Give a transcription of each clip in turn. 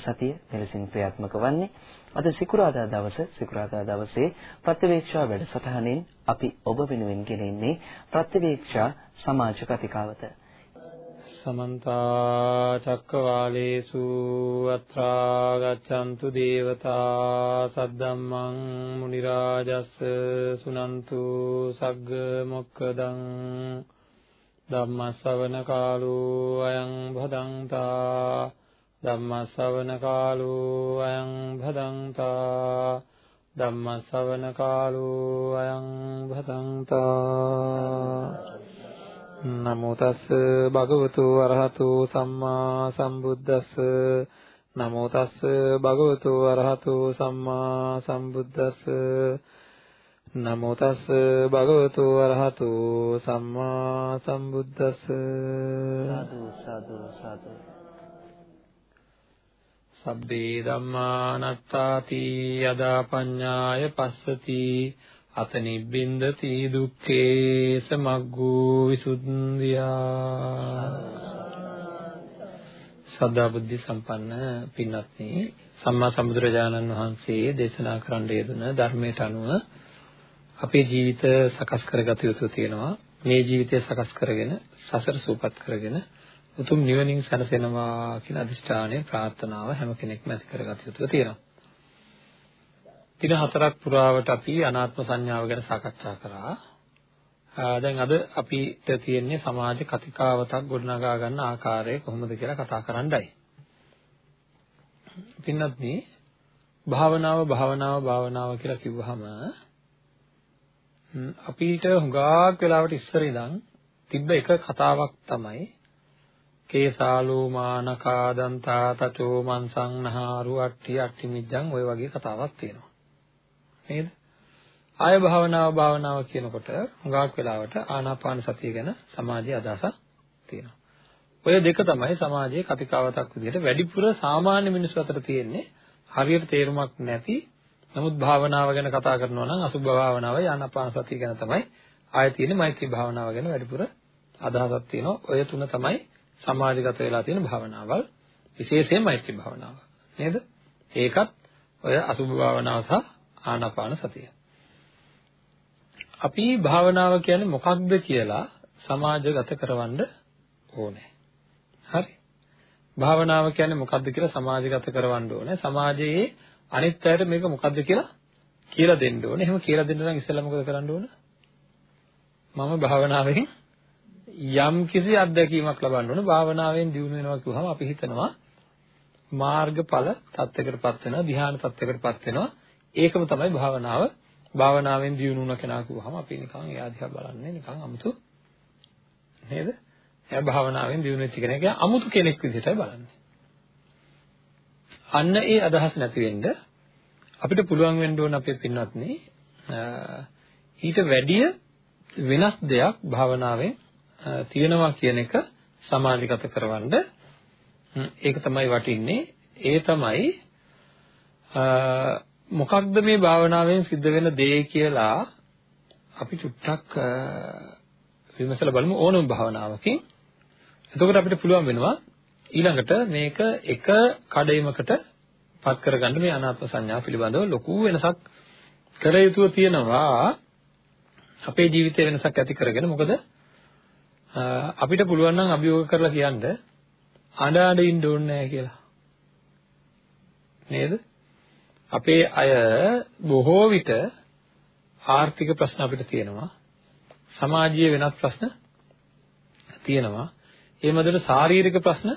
23 වන සතිය මෙලෙසින් ක්‍රියාත්මක වන්නේ. අද සිකුරාදා දවස සිකුරාදා දවසේ ප්‍රතිවේක්ෂා වැඩසටහනින් අපි ඔබ වෙනුවෙන් ගෙනෙන්නේ ප්‍රතිවේක්ෂා සමාජ කතිකාවත. සමන්ත චක්කවාලේසු අත්‍රා ගච්ඡන්තු දේවතා සද්දම්මං මුනි රාජස් සුනන්තු සග්ග මොක්කදං ධම්මස්සවන කාලෝ අයං භදංතා ධම්මස්සවන කාලෝ අයං භදංතා ධම්මස්සවන කාලෝ අයං භදංතා නමෝ තස් භගවතු අරහතු සම්මා සම්බුද්දස්ස නමෝ තස් භගවතු අරහතු සම්මා සම්බුද්දස්ස නමෝ තස් භගවතු අරහතු සම්මා සම්බුද්දස්ස සාදු සාදු සාදු. සබ්බේ ධම්මානත්තාති යදා පඤ්ඤාය පස්සති අත නිබ්බින්දති දුක්ඛේ සමග්ගෝ විසුද්ධියා සදා බුද්ධ සම්පන්න පින්වත්නි සම්මා සම්බුදුරජාණන් වහන්සේ දේශනා කරන්න යෙදුන ධර්මයට අනුව අපේ ජීවිත සකස් කරගත යුතු තියෙනවා. මේ ජීවිතය සකස් කරගෙන සසර සූපත් කරගෙන උතුම් නිවනින් සැනසෙනවා කියන අදිෂ්ඨානය ප්‍රාර්ථනාව හැම කෙනෙක්ම ඇති කරගත යුතු තියෙනවා. දින හතරක් පුරාවට අපි අනාත්ම සංඥාව ගැන සාකච්ඡා කරා. දැන් අද අපිට තියෙන්නේ සමාජ කතිකාවතක් ගොඩනගා ගන්න ආකාරය කොහොමද කියලා කතා කරන්නයි. පින්නත් මේ භාවනාව භාවනාව භාවනාව කියලා කිව්වහම අපිට හුඟක් වෙලාවට ඉස්සර ඉඳන් තිබ්බ එක කතාවක් තමයි කේසාලෝ මානකා දන්තා තචෝ මන්සං නහාරු අට්ටි අට්ටි මිජ්ජං ඔය වගේ කතාවක් තියෙනවා. නේද? ආය භාවනාව භාවනාව කියනකොට හුඟක් වෙලාවට ආනාපාන සතිය ගැන සමාජයේ අදහසක් තියෙනවා. ඔය දෙක තමයි සමාජයේ කතිකාවතක් විදිහට වැඩිපුර සාමාන්‍ය මිනිස්සු අතර තියෙන්නේ හරියට තේරුමක් නැති. නමුත් භාවනාව ගැන කතා කරනවා නම් අසුභ භාවනාව ආනාපාන සතිය ගැන තමයි ආයෙ තියෙන්නේ මෛත්‍රී භාවනාව ගැන වැඩිපුර අදහසක් තියෙනවා. ඔය තුන තමයි සමාජගත වෙලා තියෙන භාවනාවල් විශේෂයෙන් මෛත්‍රී භාවනාව. නේද? ඒකත් ඔය අසුභ භාවනාව සහ ආනාපාන සතිය. අපි භාවනාව කියන්නේ මොකක්ද කියලා සමාජගත කරවන්න ඕනේ. හරි. භාවනාව කියන්නේ මොකක්ද කියලා සමාජගත කරවන්න ඕනේ. සමාජයේ අනිත් අයට මේක මොකද්ද කියලා කියලා දෙන්න ඕනේ. එහෙම කියලා දෙන්න නම් ඉස්සෙල්ලා මොකද කරන්න ඕන? මම භාවනාවෙන් යම් කිසි අත්දැකීමක් ලබන්න ඕන. භාවනාවෙන් දියුණු වෙනවා කිව්වම අපි හිතනවා මාර්ගඵල තත්යකටපත් වෙනවා, ධ්‍යාන තත්යකටපත් වෙනවා. ඒකම තමයි භාවනාව. භාවනාවෙන් දියුණු වුණ කෙනා කිව්වම අපි නිකන් එයා දිහා බලන්නේ නිකන් අමුතු නේද? එයා භාවනාවෙන් දියුණු වෙච්ච කෙනෙක්. එයා අමුතු කෙනෙක් විදිහටයි බලන්නේ. අන්න ඒ අදහස් නැති වෙන්න අපිට පුළුවන් වෙන්න ඕන අපේ පින්වත්නි ඊට වැඩිය වෙනස් දෙයක් භාවනාවෙන් තියෙනවා කියන එක සමාජගත කරවන්න. ඒක තමයි වටින්නේ. ඒ තමයි මොකක්ද මේ භාවනාවෙන් සිද්ධ වෙන දේ කියලා අපි චුට්ටක් විමසලා බලමු ඕනම භාවනාවකින්. එතකොට අපිට පුළුවන් වෙනවා ඊළඟට මේක එක කඩයිමකට පත් කරගන්න මේ අනාත්ම සංඥා පිළිබඳව ලොකු වෙනසක් කර යුතුව තියෙනවා. අපේ ජීවිතේ වෙනසක් ඇති කරගෙන මොකද අපිට පුළුවන් නම් අභියෝග කරලා කියන්න. අඬ අඬ ඉන්න ඕනේ නැහැ කියලා. නේද? අපේ අය බොහෝ විට ආර්ථික ප්‍රශ්න අපිට තියෙනවා. සමාජීය වෙනත් ප්‍රශ්න තියෙනවා. ඒ මැදට ශාරීරික ප්‍රශ්න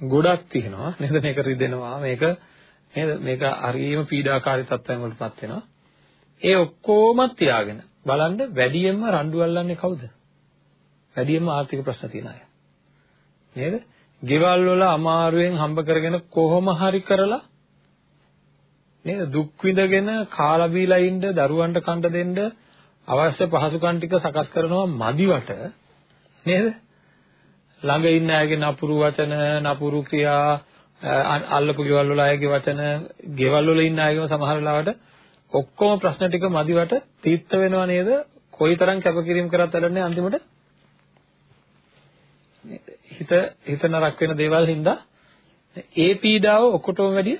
ගොඩක් තියෙනවා. නේද? මේක රිදෙනවා. මේක නේද? මේක හරියම පීඩාකාරී තත්ත්වයන් වලටපත් වෙනවා. ඒ ඔක්කොම තියාගෙන බලන්න වැඩියෙන්ම රණ්ඩු අල්ලන්නේ කවුද? වැඩියෙන්ම ආර්ථික ප්‍රශ්න තියෙන අය. නේද? ගෙවල් වල අමාරුවෙන් හම්බ කරගෙන කොහොම හරි කරලා නේද? දුක් විඳගෙන කාලා බීලා ඉන්න දරුවන්ට කන්න දෙන්න අවශ්‍ය පහසුකම් ටික සකස් කරනවා මදිවට නේද? ළඟ ඉන්න අයගේ නපුරු වචන නපුරු ක්‍රියා අල්ලපු ගෙවල් වල අයගේ වචන ගෙවල් වල ඉන්න අයගේම සමහර වෙලාවට ඔක්කොම ප්‍රශ්න ටික මදිවට තීත්ත වෙනව නේද? කොයිතරම් කැපකිරීම කරත් වැඩන්නේ අන්තිමට හිත හිත නරක වෙන දේවල් හින්දා ඒ පීඩාව ඔක්කොටම වැඩිය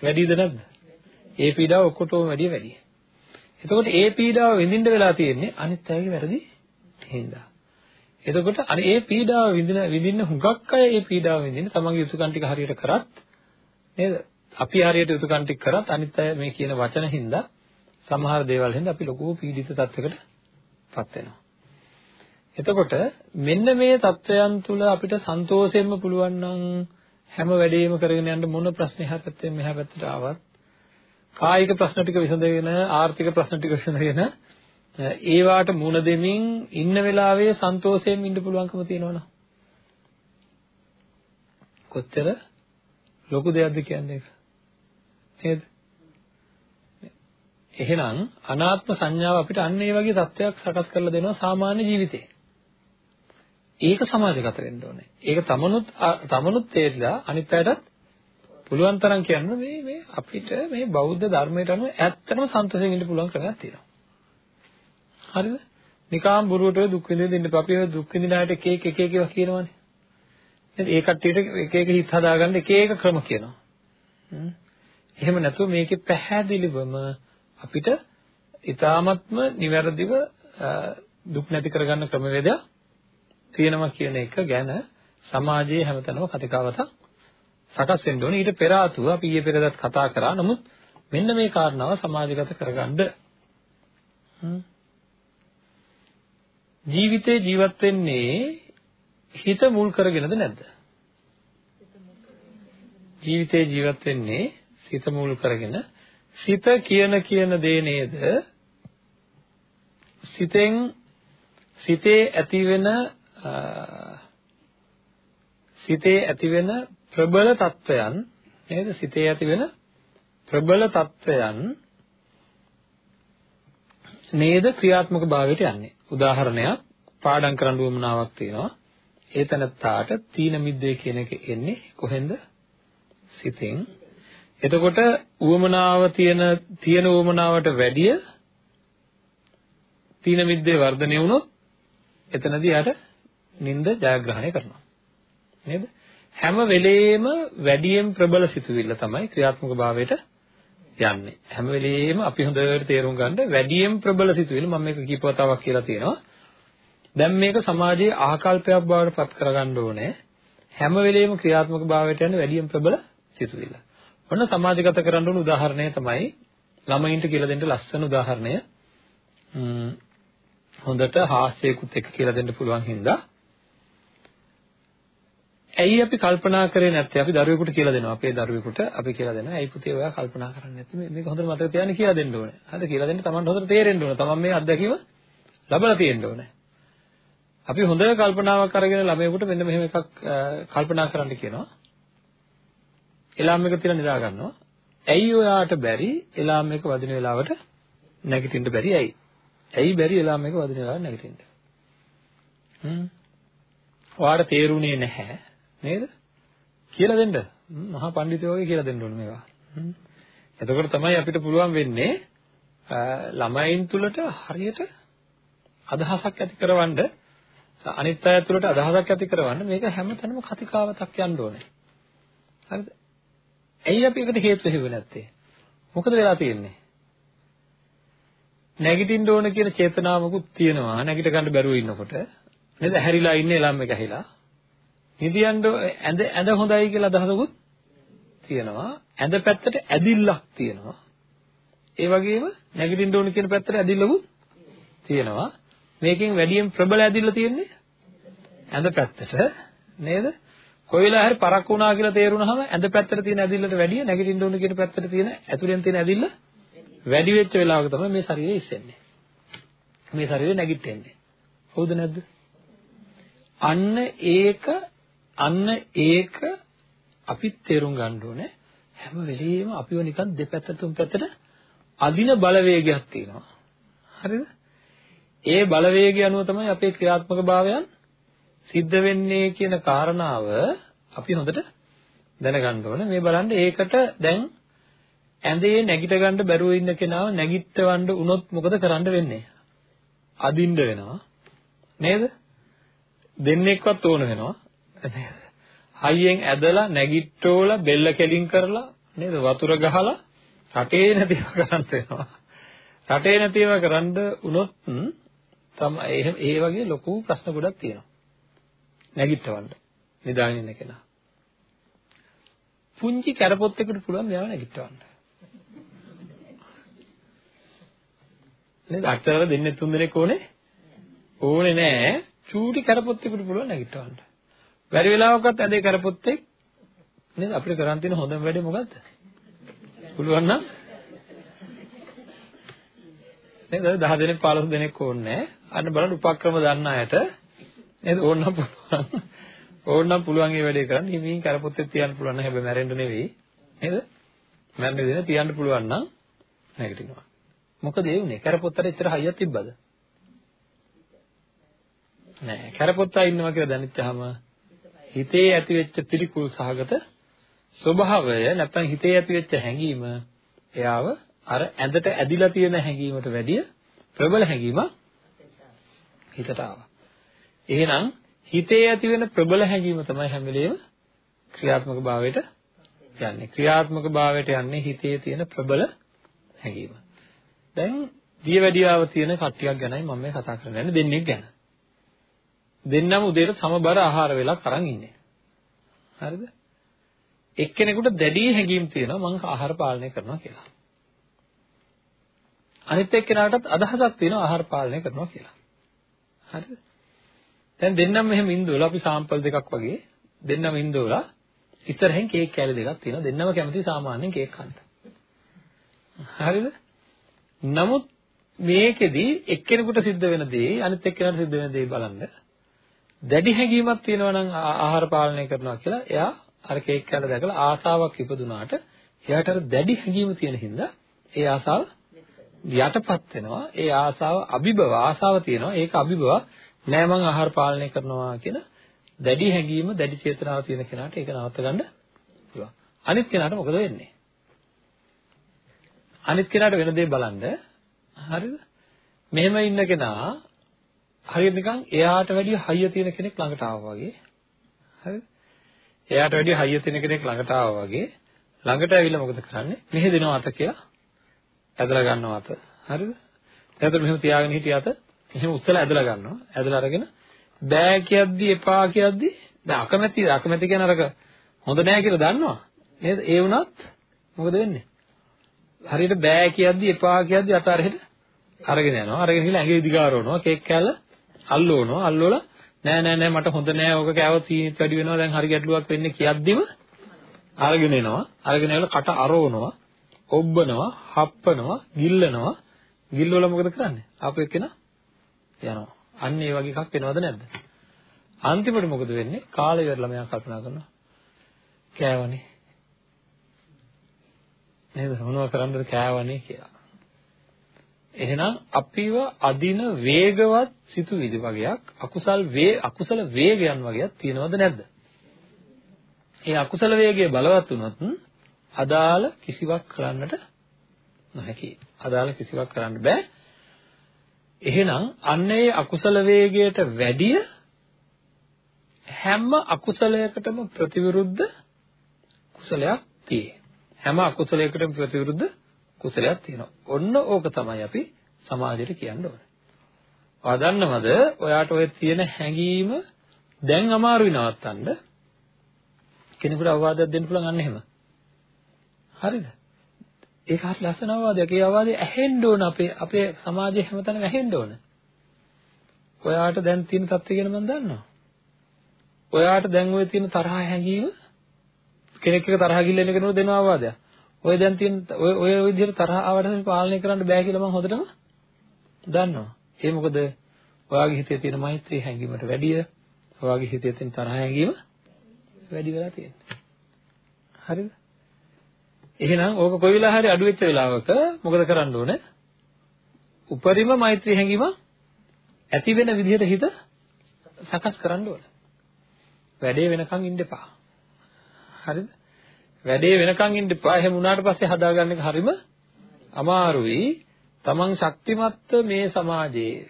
වැඩිද නැද්ද? ඒ පීඩාව ඔක්කොටම වැඩිය වැඩි. එතකොට ඒ පීඩාව විඳින්න වෙලා තියෙන්නේ අනිත් අයගේ වැරදි හින්දා. එතකොට අර ඒ පීඩාව විඳින විඳින්න හුඟක් අය ඒ පීඩාව විඳින්න තමන්ගේ යුතුයකම් ටික හරියට කරත් නේද? අපි හරියට යුතුයකම් ටික කරත් අනිත් අය මේ කියන වචන හින්දා සමහර දේවල් හින්දා අපි ලොකු පීඩිත තත්යකටපත් වෙනවා. එතකොට මෙන්න මේ தත්වයන් තුල අපිට සන්තෝෂයෙන්ම පුළුවන් නම් හැම වැඩේම කරගෙන යන්න මොන ප්‍රශ්නේ එහා පැත්තෙන් මෙහා පැත්තට ආවත් කායික ප්‍රශ්න ටික විසඳගෙන ආර්ථික ප්‍රශ්න ටික විසඳගෙන ඒවාට මුණ දෙමින් ඉන්න වෙලාවේ සන්තෝෂයෙන් ඉන්න පුළුවන්කම තියෙනවනේ කොච්චර ලොකු දෙයක්ද කියන්නේ ඒක? නේද? එහෙනම් අනාත්ම සංඥාව අපිට අන්න ඒ වගේ தත්වයක් සකස් කරලා දෙනවා සාමාන්‍ය ජීවිතේ. ඒක සමාජගත වෙන්න ඕනේ. ඒක තමනුත් තමනුත් තේරිලා අනිත් අයටත් පුළුවන් තරම් කියන්න මේ මේ අපිට මේ බෞද්ධ ධර්මයට අනුව ඇත්තටම සන්තෝෂයෙන් ඉන්න පුළුවන් ක්‍රමයක් තියෙනවා. හරිද? නිකාම් බොරුවට ඔය දුක් විඳින්න දෙන්න අපි ඔය දුක් විඳින අයට එක එක එක එක ඒවා කියනවනේ. නේද? ඒ කට්ටියට එක එක හිත හදාගන්න එක එක ක්‍රම කියනවා. එහෙම නැතුව මේකේ පැහැදිලිවම අපිට ඊ타මත්ම නිවැරදිව දුක් නැති කරගන්න ක්‍රමවේදයක් තියෙනවා කියන එක ගැන සමාජයේ හැමතැනම කතිකාවතක් සකස් වෙන්න ඕනේ. ඊට පෙර ආතුව අපි ඊයේ පෙරදත් කතා කරා. නමුත් මෙන්න මේ කාරණාව සමාජගත කරගන්න ජීවිතේ ජීවත් වෙන්නේ හිත මුල් කරගෙනද නැද්ද? ජීවිතේ ජීවත් වෙන්නේ සිත මුල් කරගෙන සිත කියන කියන දේ නේද? සිතෙන් සිතේ ඇතිවෙන සිතේ ඇතිවෙන ප්‍රබල తত্ত্বයන් නේද? සිතේ ඇතිවෙන ප්‍රබල తত্ত্বයන් නේද ක්‍රියාත්මක භාවයට යන්නේ? උදාහරණයක් පාඩම් කරන්න උවමනාවක් තියෙනවා. ඒ තනත්තාට තීන මිද්දේ කියන එක එන්නේ කොහෙන්ද? සිතෙන්. එතකොට උවමනාව තියෙන තියෙන උවමනාවට වැඩිය තීන මිද්දේ වර්ධනය වුණොත් එතනදී යට නිନ୍ଦ ජයග්‍රහණය කරනවා. නේද? හැම වෙලේම වැඩියෙන් ප්‍රබල සිතුවිල්ල තමයි ක්‍රියාත්මක භාවයට යන්නේ. හැම වෙලේම අපි හොඳට තේරුම් ගන්න වැඩියෙන් ප්‍රබල සිතුවිල්ල මම මේක කීප වතාවක් කියලා තියෙනවා. දැන් මේක සමාජයේ ආකල්පයක් බවට පත් කරගන්න ඕනේ. හැම වෙලේම ක්‍රියාත්මක භාවයට යන වැඩියෙන් ප්‍රබල සිතුවිල්ල. ඔන්න සමාජගත කරන්න උන උදාහරණය තමයි ළමයින්ට කියලා දෙන්න ලස්සන උදාහරණය. හොඳට හාස්‍යයකුත් එක්ක කියලා දෙන්න පුළුවන් හින්දා ඇයි අපි කල්පනා කරේ නැත්තේ? අපි දරුවෙකුට කියලා දෙනවා. අපේ දරුවෙකුට අපි කියලා දෙනවා. ඇයි පුතේ ඔයා කල්පනා කරන්නේ නැත්තේ? මේක හොඳට මතක තියාගන්න කියලා දෙන්න ඕනේ. හරිද? කියලා දෙන්න Tamanට හොඳට තේරෙන්න ඕනේ. Taman මේ අත්දැකීම ලබලා තියෙන්න ඕනේ. අපි හොඳ කල්පනාවක් අරගෙන ළමයෙකුට මෙන්න මෙහෙම එකක් කල්පනා කරන්න කියනවා. එලාම් එක තියලා නිදා ගන්නවා. ඇයි ඔයාට බැරි එලාම් එක වදින වෙලාවට නැගිටින්න බැරි ඇයි? ඇයි බැරි එලාම් එක වදින වෙලාවට නැගිටින්න? හ්ම්. ඔයාට තේරුණේ නැහැ. නේද? කියලා දෙන්න. මහා පඬිතුයෝ වගේ කියලා දෙන්න ඕනේ මේවා. එතකොට තමයි අපිට පුළුවන් වෙන්නේ ළමයින් තුලට හරියට අදහසක් ඇති කරවන්න අනිත් අය තුළට අදහසක් ඇති කරවන්න මේක හැමතැනම කතිකාවතක් යන්න ඕනේ. හරිද? ඇයි අපි එකට හේතු වෙන්නේ නැත්තේ? මොකද වෙලා තියෙන්නේ? නැගිටින්න ඕන කියන චේතනාවකුත් තියෙනවා. නැගිට ගන්න බැරුව ඉන්නකොට නේද? ඇහැරිලා ඉන්නේ ළම එක ඇහිලා. නිදියන්න ඇඳ ඇඳ හොඳයි කියලා අදහසකුත් තියෙනවා. ඇඳ පැත්තට ඇදිල්ලක් තියෙනවා. ඒ වගේම නැගිටින්න ඕන කියන පැත්තට ඇදිල්ලකුත් තියෙනවා. මේකෙන් වැඩියෙන් ප්‍රබල ඇදිල්ල තියෙන්නේ ඇඳ පැත්තට නේද? කොයි වෙලාව හරි පරක් වුණා කියලා තේරුණාම ඇඳ පැත්තට තියෙන ඇදිල්ලට වැඩිය නැගිටින්න ඕන කියන පැත්තට තියෙන ඇතුලෙන් තියෙන ඇදිල්ල වැඩි වෙච්ච වෙලාවක තමයි මේ ශරීරය ඉස්සෙන්නේ. මේ ශරීරය නැගිටින්නේ. හවුද නැද්ද? අන්න ඒක අන්න ඒක අපිත් තේරුම් ගන්න ඕනේ හැම වෙලෙම අපිව නිකන් දෙපැත්තට තුන් පැත්තට අදින බලවේගයක් තියෙනවා. හරිද? ඒ බලවේගය අනුව තමයි අපේ ක්‍රියාත්මක භාවයන් සිද්ධ වෙන්නේ කියන කාරණාව අපි හොඳට දැනගන්න ඕනේ. මේ බලන්න ඒකට දැන් ඇඳේ නැගිට ගන්න බැරුව ඉන්න කෙනාව නැගිටවන්න උනොත් මොකද කරන්න වෙන්නේ? අදින්න වෙනවා. නේද? දෙන්නෙක්වත් ඕන වෙනවා. හයියෙන් ඇදලා නැගිට්ටෝලා බෙල්ල කෙලින් කරලා නේද වතුර ගහලා රටේ නැතිව කරන්න වෙනවා. රටේ නැතිව කරන්න උනොත් තමයි ඒ වගේ ලොකු ප්‍රශ්න ගොඩක් තියෙනවා. නැගිටවන්න. නිදාගෙන ඉන්න කෙනා. පුංචි කැරපොත් එකකට පුළුවන් මෙයාව නැගිටවන්න. නේද? අක්තරවල දෙන්නේ තුන් දෙනෙක් ඕනේ? ඕනේ නෑ. චූටි කැරපොත් එකකට පුළුවන් නැගිටවන්න. බැරි වෙලාවකත් ඇදේ කරපොත්තෙක් නේද අපිට කරන් තියෙන හොඳම වැඩේ මොකද්ද? පුළුවන් නම් නේද 10 දෙනෙක් 15 දෙනෙක් ඕනේ නැහැ. අන්න බලන්න උපක්‍රම දන්න අයට නේද ඕනනම් පුළුවන්. ඕනනම් පුළුවන් මේ වැඩේ කරන්න. හිමින් කරපොත්තේ තියන්න පුළුවන් නම් හැබැයි මැරෙන්න නෙවෙයි. නේද? මැරෙන්න දෙන තියන්න පුළුවන් නම් නැගිටිනවා. මොකද ඒ උනේ කරපොත්තට එච්චර හයියක් තිබ්බද? නෑ. කරපොත්තා ඉන්නවා කියලා දැනෙච්චාම හිතේ ඇතිවෙච්ච පිළිකුල් සහගත ස්වභාවය නැත්නම් හිතේ ඇතිවෙච්ච හැඟීම එයාව අර ඇඳට ඇදිලා තියෙන හැඟීමට වැඩිය ප්‍රබල හැඟීමක් හිතට ආවා. එහෙනම් හිතේ ඇති වෙන ප්‍රබල හැඟීම තමයි හැම වෙලේම ක්‍රියාත්මක භාවයට යන්නේ. ක්‍රියාත්මක භාවයට යන්නේ හිතේ තියෙන ප්‍රබල හැඟීම. දැන් දියවැඩියාව තියෙන කට්ටියක් ගැනයි මම මේ කතා කරන්නේ දෙන්නෙක් ගැන. දෙන්නම උදේට සමබර ආහාර වේලක් අරන් ඉන්නේ. හරිද? එක්කෙනෙකුට දැඩි හැඟීම් තියෙනවා මම ආහාර පාලනය කරනවා කියලා. අනිත් එක්කෙනාටත් අදහසක් තියෙනවා ආහාර පාලනය කරනවා කියලා. හරිද? දැන් දෙන්නම මෙහෙම ඉඳුවලා අපි සාම්පල් දෙකක් වගේ දෙන්නම ඉඳුවලා ඉස්සරහින් කේක් කෑලි දෙකක් තියෙනවා දෙන්නම කැමති සාමාන්‍යයෙන් කේක් කන්න. හරිද? නමුත් මේකෙදි එක්කෙනෙකුට සිද්ධ වෙන දේ අනිත් එක්කෙනාට සිද්ධ වෙන දේ බලන්න දැඩි හැඟීමක් තියෙනවා නම් ආහාර පාලනය කරනවා කියලා එයා අර කේක් කෑල්ල දැකලා ආසාවක් ඉපදුනාට එයාට අර දැඩි හැඟීම තියෙන හින්දා ඒ ආසාව යටපත් වෙනවා. ඒ ආසාව අභිභව ආසාව තියෙනවා. ඒක අභිභව නෑ මං ආහාර පාලනය කරනවා කියන දැඩි හැඟීම දැඩි චේතනාව තියෙන කෙනාට ඒක නවත්ත ගන්න පුළුවන්. අනිත් කෙනාට මොකද වෙන්නේ? අනිත් කෙනාට වෙන දේ බලන්න හරිද? මෙහෙම ඉන්න කෙනා හරියට නිකන් එයාට වැඩිය හයිය තියෙන කෙනෙක් ළඟට ආවා වගේ. හරිද? එයාට වැඩිය හයිය තියෙන කෙනෙක් ළඟට ආවා වගේ ළඟට ඇවිල්ලා මොකද කරන්නේ? මෙහෙ දෙනවා අත කියලා ඇදලා ගන්නවා අත. හරිද? එතකොට මෙහෙම තියාගෙන හිටිය අත එහෙම උස්සලා ඇදලා ගන්නවා. ඇදලා අරගෙන බෑ කියද්දි එපා කියද්දි දැන් අකමැති අකමැති කියන අරක හොඳ නෑ කියලා දන්නවා. නේද? ඒ වුණත් මොකද වෙන්නේ? හරියට බෑ කියද්දි එපා කියද්දි අත අරහෙට අරගෙන යනවා. අරගෙන ගිහලා ඇඟේ දිගාරවනවා. කේක් කෑල්ල අල්ලවනවා අල්ලවලා නෑ නෑ නෑ මට හොඳ නෑ. ඕක කෑවොත් සීනිත් වැඩි වෙනවා. දැන් හරි ගැටලුවක් වෙන්නේ කියද්දිම අරගෙන එනවා. අරගෙන ඇවිල්ලා කට අරවනවා ඔබ්බනවා හප්පනවා ගිල්ලනවා. ගිල්ලවල මොකද කරන්නේ? ආපු එක්කෙනා යනවා. අන්න ඒ වගේ එකක් වෙනවද නැද්ද? අන්තිමට මොකද වෙන්නේ? කාලය ඉවරලා මෙයා කල්පනා කරනවා. කෑවනේ. නේද? මොනව කරන්නද කෑවනේ කියලා. එහෙනම් අපිව අදින වේගවත් සිතුවිලි වගේක් අකුසල් වේ අකුසල වේගයන් වගේක් තියෙනවද නැද්ද? ඒ අකුසල වේගය බලවත් වුණොත් අදාළ කිසිවක් කරන්නට නොහැකි. අදාළ කිසිවක් කරන්න බෑ. එහෙනම් අන්න ඒ අකුසල වේගයට වැඩිය හැම අකුසලයකටම ප්‍රතිවිරුද්ධ කුසලයක් තියෙයි. හැම අකුසලයකටම ප්‍රතිවිරුද්ධ කුසලයක් තියෙනවා. ඔන්න ඕක තමයි අපි සමාජයට කියන්න ඕනේ. ඔයා දන්නවද? ඔයාට ඔය තියෙන හැඟීම දැන් අමාරුයි නවත්තන්න. කෙනෙකුට අවවාදයක් දෙන්න පුළුවන් අන්න එහෙම. හරිද? ඒක හරි ලස්සන අවවාදයක්. ඒ අවවාදය ඇහෙන්න ඕන අපේ අපේ සමාජයේ හැමතැනම ඇහෙන්න ඕන. ඔයාට දැන් තියෙන තත්ත්වය ගැන මම දන්නවා. ඔයාට දැන් ওই තියෙන තරහ හැඟීම කෙනෙක් එක තරහ ගිල්ලෙන කෙනෙකුට දෙන අවවාදයක්. ඔය දැන් තියෙන ඔය ඔය විදිහට තරහ ආවට පාලනය කරන්න බෑ කියලා මම හොඳටම දන්නවා. ඒ මොකද ඔයාගේ හිතේ තියෙන මෛත්‍රී හැඟීමට වැඩිය ඔයාගේ හිතේ තියෙන තරහ හැඟීම වැඩි වෙලා තියෙනවා. හරිද? එහෙනම් ඕක කොයි වෙලාව හරි අඩු වෙච්ච වෙලාවක මොකද කරන්න ඕනේ? උපරිම මෛත්‍රී හැඟීම ඇති වෙන විදිහට හිත සකස් කරන්න ඕනේ. වැඩේ වෙනකන් ඉන්න එපා. හරිද? වැඩේ වෙනකන් ඉන්න එපා. එහෙම වුණාට පස්සේ හදාගන්න එක හරිම අමාරුයි. Taman ශක්තිමත්ව මේ සමාජයේ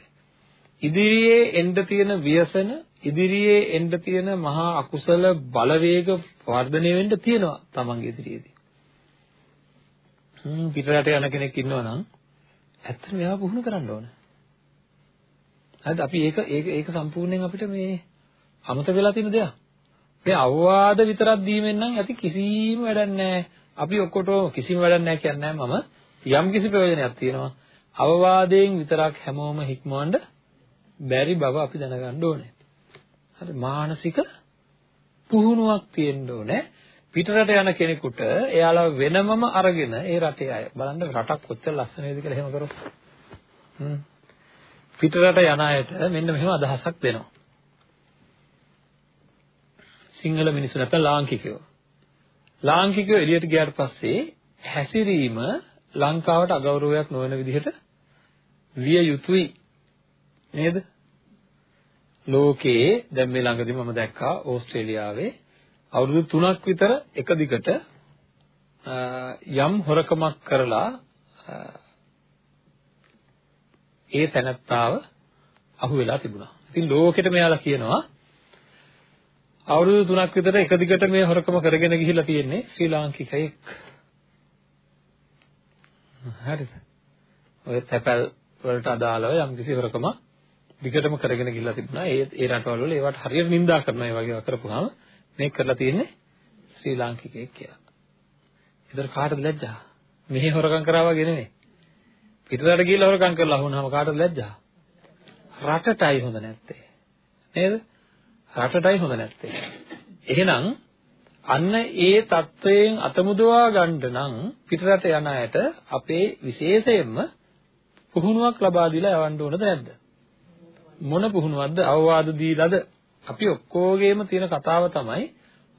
ඉදිරියේ එන්න තියෙන ව්‍යසන ඉදිරියේ එන්න තියෙන මහා අකුසල බලවේග වර්ධනය වෙන්න තියෙනවා තමන්ගේ ඉදිරියේදී. හ්ම් පිටරට යන කෙනෙක් ඉන්නවා නම් ඇත්තටම එයාව පුහුණු කරන්න ඕන. හරිද? අපි ඒක ඒක ඒක සම්පූර්ණයෙන් අපිට මේ අමතක වෙලා තියෙන දෙයක්. මේ අවවාද විතරක් දීමෙන් නම් ඇති කිසිම වැඩක් නැහැ. අපි ඔක්කොටම කිසිම වැඩක් නැහැ කියන්නේ මම යම් කිසි ප්‍රයෝජනයක් තියෙනවා. අවවාදයෙන් විතරක් හැමෝම හික්මවන්න බැරි බව අපි දැනගන්න ඕනේ. හරි මානසික පුහුණුවක් තියෙන්න ඕනේ. පිටරට යන කෙනෙකුට එයාලා වෙනමම අරගෙන ඒ රටේ අය බලන්න රටක් කොච්චර ලස්සනයිද කියලා එහෙම කරොත්. හ්ම්. පිටරට යන අයට මෙන්න මෙහෙම අදහසක් දෙනවා. සිංහල මිනිස්සු නැත්නම් ලාංකිකයෝ. ලාංකිකයෝ එළියට ගියාට පස්සේ හැසිරීම ලංකාවට අගෞරවයක් නොවන විදිහට විය යුතුයි නේද? ලෝකයේ දැන් මේ ළඟදී මම දැක්කා ඕස්ට්‍රේලියාවේ අවුරුදු 3ක් විතර එක දිගට යම් හොරකමක් කරලා ඒ තැනත්තාව අහු වෙලා තිබුණා. ඉතින් ලෝකෙට මෙයාලා කියනවා අවුරුදු 3ක් විතර එක දිගට මේ හොරකම කරගෙන ගිහිල්ලා තියෙන්නේ ශ්‍රී ලාංකිකයෙක්. හරිද? ඔය තැපැල් වලට අදාළව යම් කිසි හොරකම දිගටම කරගෙන ගිහිල්ලා තිබුණා. ඒ ඒ රටවල වල ඒවට හරියට නිඳා කරනවා ඒ වගේ කරපුවාම මේක කරලා තියෙන්නේ ශ්‍රී ලාංකිකයෙක් කියලා. ඒතර කාටද ලැජ්ජා? මෙහි හොරකම් කරා වගේ නෙමෙයි. පිටරට ගිහිල්ලා හොරකම් කරලා වුණාම කාටද ලැජ්ජා? රටටයි හොඳ නැත්තේ. නේද? රටටයි හොඳ නැත්තේ. එහෙනම් අන්න ඒ தත්වයෙන් අතමුදවා ගන්න නම් පිටරට යන අයට අපේ විශේෂයෙන්ම පුහුණුවක් ලබා දීලා යවන්න ඕනද නැද්ද? මොන පුහුණුවක්ද අවවාද දීලාද? අපි ඔක්කොගේම තියෙන කතාව තමයි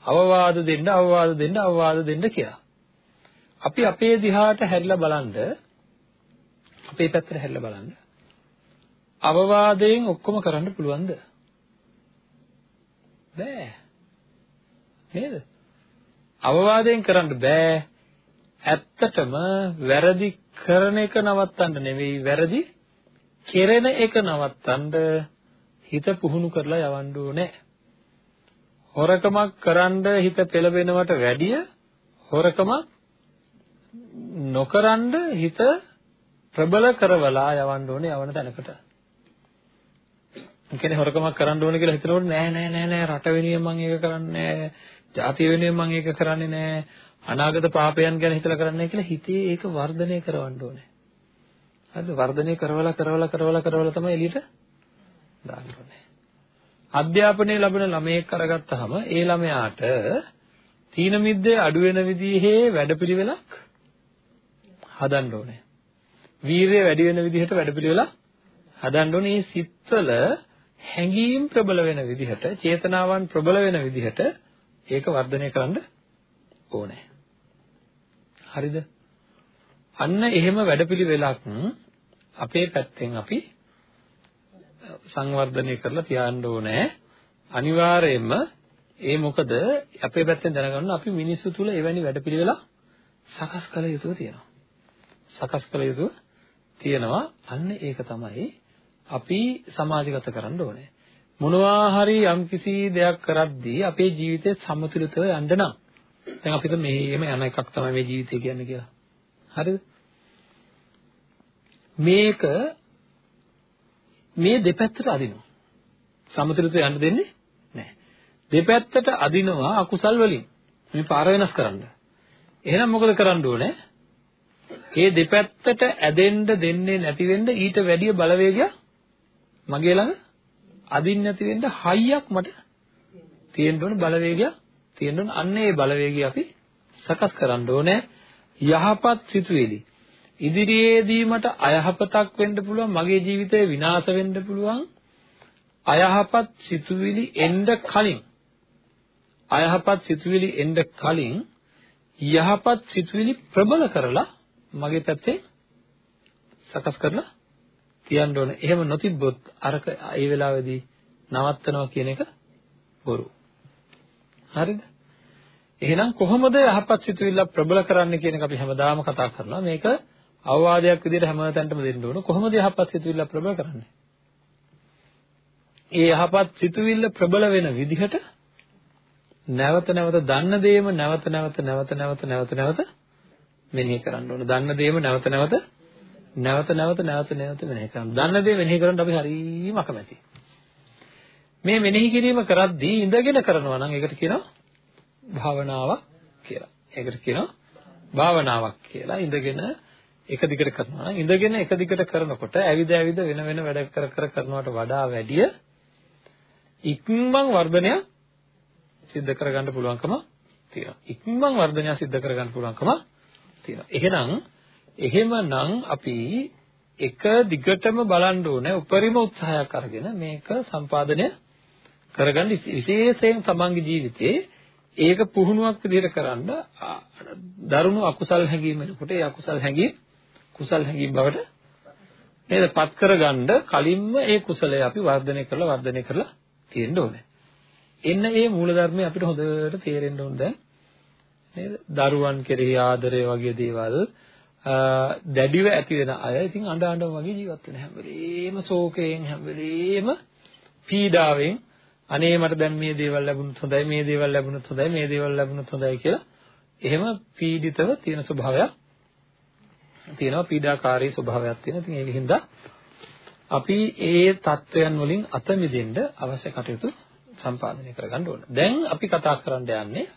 අවවාද දෙන්න අවවාද දෙන්න අවවාද දෙන්න කියලා. අපි අපේ දිහාට හැරිලා බලන්න අපේ පැත්තට හැරිලා බලන්න අවවාදයෙන් ඔක්කොම කරන්න පුළුවන්ද? බෑ. නේද? අවවාදයෙන් කරන්න බෑ. ඇත්තටම වැරදි කරන එක නවත්තන්න නෙවෙයි වැරදි කෙරෙන එක නවත්තන්න හිත පුහුණු කරලා යවන්න ඕනේ. හොරකමක් කරන්න හිත පෙළඹෙනවට වැඩිය හොරකමක් නොකරන්න හිත ප්‍රබල කරවලා යවන්න ඕනේ යවන තැනකට. කියන්නේ හොරකමක් කරන්න ඕනේ කියලා හිතනකොට නෑ නෑ නෑ නෑ රට වෙනුවෙන් මම ඒක කරන්නේ නෑ. ජාතිය වෙනුවෙන් මම ඒක කරන්නේ නෑ. අනාගත පාපයන් ගැන හිතලා කරන්නේ කියලා හිතේ ඒක වර්ධනය කරවන්න ඕනේ. හරිද? වර්ධනය කරවලා කරවලා කරවලා කරවලා තමයි එළියට දාන්න ඕනේ. අධ්‍යාපනය ලැබෙන ළමයෙක් කරගත්තාම ඒ ළමයාට තීන මිද්දේ අඩු වෙන විදිහේ වැඩපිළිවෙලක් හදන්න ඕනේ. වීරිය වැඩි වෙන විදිහට වැඩපිළිවෙලක් හදන්න ඕනේ. මේ සිත්වල හැඟීම් ප්‍රබල වෙන විදිහට, චේතනාවන් ප්‍රබල වෙන විදිහට ඒක වර්ධනය කරන්න ඕනේ. හරිද? අන්න එහෙම වැඩපිළිවෙලක් අපේ පැත්තෙන් අපි සංවර්ධනය කරලා තියන්න ඕනේ. අනිවාර්යයෙන්ම ඒ මොකද අපේ පැත්තෙන් දැනගන්න අපි මිනිස්සු තුල එවැනි වැඩපිළිවෙලක් සකස් කළ යුතු තියෙනවා. සකස් කළ යුතු තියෙනවා. අන්න ඒක තමයි අපි සමාජගත කරන්න ඕනේ. මොනවා හරි යම්කිසි දෙයක් කරද්දී අපේ ජීවිතේ සමතුලිතව යන්න නම් දැන් අපිට මෙහෙම යන එකක් තමයි මේ ජීවිතය කියන්නේ කියලා. හරිද? මේක මේ දෙපැත්තට අදිනවා. සමතුලිතව යන්න දෙන්නේ නැහැ. දෙපැත්තට අදිනවා අකුසල් වලින්. මේ පාර වෙනස් කරන්න. එහෙනම් මොකද කරන්න ඕනේ? මේ දෙපැත්තට ඇදෙන්න දෙන්නේ නැති වෙන්න ඊට වැඩිය බලවේගයක් මගේ ළඟ අදින්න නැති වෙන්න හයියක් මට තියෙන්න ඕනේ බලවේගයක් තියෙන්න ඕනේ. අන්න ඒ බලවේගය අපි සකස් කරන්න ඕනේ. යහපත් සිතුවිලි ඉදිරියේදී මට අයහපතක් වෙන්න පුළුවන් මගේ ජීවිතේ විනාශ වෙන්න පුළුවන් අයහපත් සිතුවිලි එන්න කලින් අයහපත් සිතුවිලි එන්න කලින් යහපත් සිතුවිලි ප්‍රබල කරලා මගේ පැත්තේ සකස් කරලා තියන්න ඕනේ. එහෙම නොතිබ්බොත් අරක ඒ වෙලාවේදී නවත්තනවා කියන එක බොරු. හරිද? එහෙනම් කොහොමද යහපත් සිතුවිල්ල ප්‍රබල කරන්න කියන එක අපි හැමදාම කතා කරනවා. මේක අවවාදයක් විදිහට හැමතැනටම දෙන්න ඕන. කොහොමද යහපත් සිතුවිල්ල ප්‍රබල කරන්නේ? ඒ යහපත් සිතුවිල්ල ප්‍රබල වෙන විදිහට නැවත නැවත දන්න දේම නැවත නැවත නැවත නැවත නැවත නැවත මෙනෙහි කරන්න ඕන. දන්න දේම නැවත නැවත නැවත නැවත නැවත නැවත මෙනෙහි කරන්න. දන්න දේ මෙනෙහි කරන්න අපි හරියම අකමැතියි. මේ මෙනෙහි කිරීම කරද්දී ඉඳගෙන කරනවා නම් ඒකට කියනවා භාවනාවක් කියලා. ඒකට කියනවා භාවනාවක් කියලා. ඉඳගෙන එක දිගට කරනවා නම් ඉඳගෙන එක දිගට කරනකොට ඇවිද ඇවිද වෙන වෙන වැඩ කර කර කරනවට වඩා වැඩිය ඉක්මන් වර්ධනය සිද්ධ කරගන්න පුළුවන්කම තියෙනවා. ඉක්මන් වර්ධනය සිද්ධ කරගන්න පුළුවන්කම තියෙනවා. එහෙනම් එහෙමනම් අපි එක දිගටම බලන්න ඕනේ උපරිම උත්සාහයක් අරගෙන මේක සම්පාදනය කරගන්න විශේෂයෙන් තමන්ගේ ජීවිතේ ඒක පුහුණුවක් විදිහට කරන්න දරුණු අකුසල් හැඟීම් වෙනකොට ඒ අකුසල් හැඟීම් කුසල් හැඟීම් බවට නේද පත් කරගන්න කලින්ම ඒ කුසලය අපි වර්ධනය කරලා වර්ධනය කරලා තියෙන්න ඕනේ. එන්න ඒ මූලධර්මය අපිට හොඳට තේරෙන්න ඕන දැන් නේද? දරුවන් කෙරෙහි ආදරය වගේ දේවල් දැඩිව ඇති වෙන අය ඉතින් අඬ අඬ වගේ ජීවත් වෙන හැම වෙලේම ශෝකයෙන් හැම වෙලේම පීඩාවෙන් අනේ මට දැන් මේ දේවල් ලැබුණොත් හොඳයි මේ දේවල් ලැබුණොත් හොඳයි මේ දේවල් ලැබුණොත් හොඳයි කියලා එහෙම පීඩිතව තියෙන ස්වභාවයක් තියෙනවා පීඩාකාරී ස්වභාවයක් තියෙනවා. ඉතින් ඒක හින්දා අපි ඒ தත්වයන් වලින් අත මිදෙන්න අවශ්‍ය කටයුතු සම්පාදනය කරගන්න ඕන. දැන් අපි කතා කරන්න යන්නේ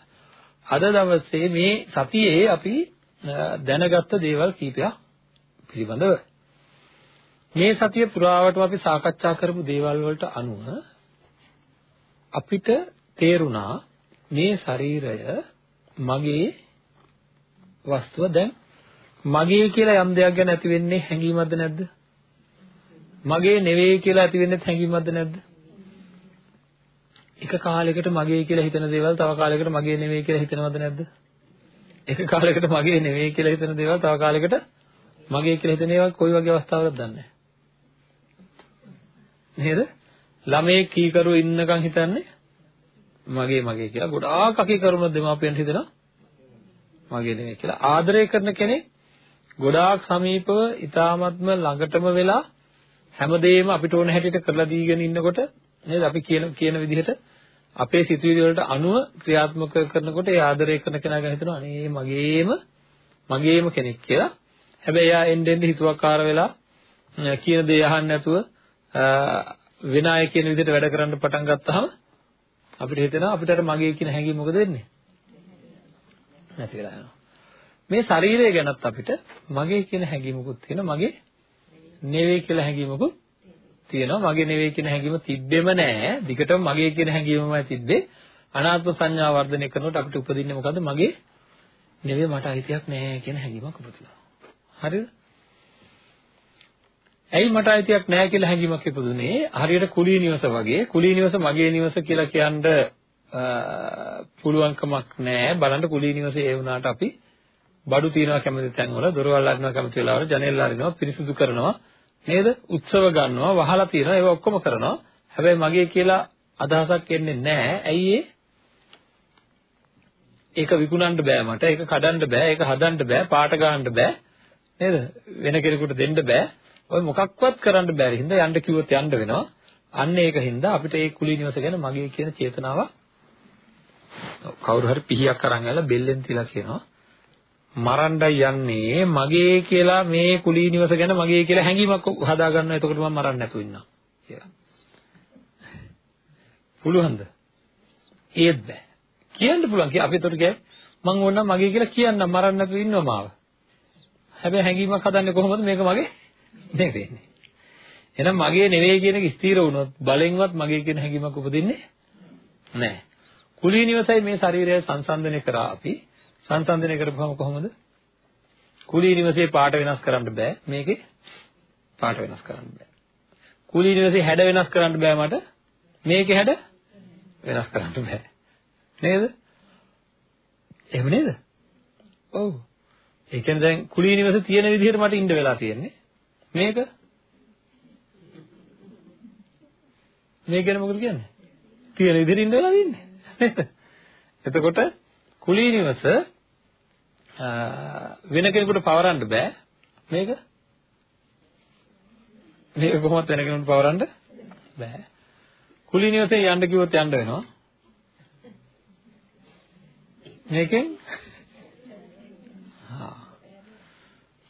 අද දවසේ මේ සතියේ අපි දැනගත්ත දේවල් කීපයක් පිළිබඳව. මේ සතිය පුරාවටම අපි සාකච්ඡා කරපු දේවල් වලට අනුව අපිට තේරුණා මේ ශරීරය මගේ වස්තුව දැන් මගේ කියලා යම් දෙයක් ගැන ඇති වෙන්නේ හැඟීමක්ද නැද්ද? මගේ නෙවෙයි කියලා ඇති වෙන්නේ හැඟීමක්ද නැද්ද? එක කාලයකට මගේ කියලා හිතන දේවල් තව කාලයකට මගේ නෙවෙයි කියලා හිතනවද නැද්ද? එක කාලයකට මගේ නෙවෙයි කියලා හිතන දේවල් තව කාලයකට මගේ කියලා හිතන ඒවා කොයි වගේ අවස්ථාවලද දන්නේ? නේද? ළමේ කීකරු ඉන්නකම් හිතන්නේ මගේ මගේ කියලා. ගොඩාක් අකීකරුණොත් දෙමාපියන් හිතනවා මගේ නෙවෙයි කියලා. ආදරය කරන කෙනෙක් ගොඩාක් සමීපව ඊ타මත්ම ළඟටම වෙලා හැමදේම අපිට ඕන හැටියට කරලා දීගෙන ඉන්නකොට නේද? අපි කියන කියන විදිහට අපේ සිතුවිලි වලට අනුව ක්‍රියාත්මක කරනකොට ඒ ආදරය කරන කෙනා ගැන හිතනවා අනේ මගේම මගේම කෙනෙක් කියලා. හැබැයි එයා එන්න එන්න හිතුවක්කාර වෙලා කියන දේ අහන්න නැතුව වෙන අය කියන විදිහට වැඩ කරන්න පටන් ගත්තාම අපිට හිතෙනවා අපිට අර මගේ කියන හැඟීම මොකද වෙන්නේ? නැති වෙලා යනවා. මේ ශරීරය ගැනත් අපිට මගේ කියන හැඟීමකුත් තියෙනවා මගේ නෙවෙයි කියලා හැඟීමකුත් තියෙනවා. මගේ නෙවෙයි කියන හැඟීම තිබ්බෙම නෑ දිගටම මගේ කියන හැඟීමමයි තිබ්බේ. අනාත්ම සංඥා වර්ධනය කරනකොට අපිට උපදින්නේ මොකද්ද? මගේ නෙවෙයි මට අයිතියක් නෑ කියන හැඟීමක් උපදිනවා. හරිද? ඇයි මට අයිතියක් නෑ කියලා හැඟීමක් ඉපදුනේ? හරියට කුලී නිවස වගේ. කුලී නිවස මගේ නිවස කියලා කියන්න පුළුවන්කමක් නෑ බලන්න කුලී නිවසේ ඒ වුණාට අපි බඩු තියනවා කැමති තැන්වල දොරවල් අරිනවා කැමති වෙලාවල ජනෙල් අරිනවා පිරිසිදු කරනවා. නේද? උත්සව ගන්නවා වහලා තියනවා ඒව ඔක්කොම කරනවා. හැබැයි මගේ කියලා අදහසක් එන්නේ නැහැ. ඇයි ඒක විකුණන්න බෑ මට. ඒක කඩන්න බෑ. ඒක හදන්න බෑ. පාට ගන්න බෑ. නේද? වෙන කෙනෙකුට දෙන්න බෑ. ඔය මොකක්වත් කරන්න බැරි හින්දා යන්න කිව්වොත් යන්න වෙනවා. අන්න ඒක හින්දා අපිට ඒ කුලී නිවස ගැන මගේ කියන චේතනාව කවුරු හරි පිහියක් අරන් ඇවිල්ලා බෙල්ලෙන් තියලා කියනවා. මරණ්ඩයි යන්නේ මගේ කියලා මේ කුලී නිවස ගැන මගේ කියලා හැඟීමක් හදා ගන්නවා එතකොට මම මරන්න නැතුව ඉන්නවා කියලා. පුළුවන්ද? ඒත් බෑ. කියන්න පුළුවන්. අපි එතකොට කියයි මම ඕනනම් මගේ කියලා කියන්නම් මරන්න නැතුව ඉන්නවා මාව. හැබැයි හැඟීමක් හදන්නේ කොහොමද මේක මගේ නෙවෙන්නේ. එහෙනම් මගේ නෙවෙයි කියන එක ස්ථිර වුණොත් බලෙන්වත් මගේ කියන හැඟීමක් උපදින්නේ නැහැ. කුලී නිවසයි මේ ශරීරය සංසන්දනය කරා අපි සංසන්දනය කරපුවම කොහොමද? කුලී නිවසේ පාට වෙනස් කරන්න බෑ. මේකේ පාට වෙනස් කරන්න බෑ. කුලී නිවසේ හැඩ වෙනස් කරන්න බෑ මට. මේකේ හැඩ වෙනස් කරන්න බෑ. නේද? එහෙම නේද? ඔව්. ඒ කියන්නේ දැන් කුලී නිවස තියෙන විදිහට මට ඉන්න වෙලා තියෙන්නේ. මේක මේ ගැන මොකද කියන්නේ? තියෙන විදිහට ඉන්න වෙලා තියෙන්නේ. එතකොට කුලී නිවස වෙන කෙනෙකුට පවරන්න බෑ. මේක? මේක කොහොමද වෙන කෙනෙකුට පවරන්න බෑ. කුලී නිවසේ යන්න කිව්වොත් යන්න වෙනවා. මේකෙන්?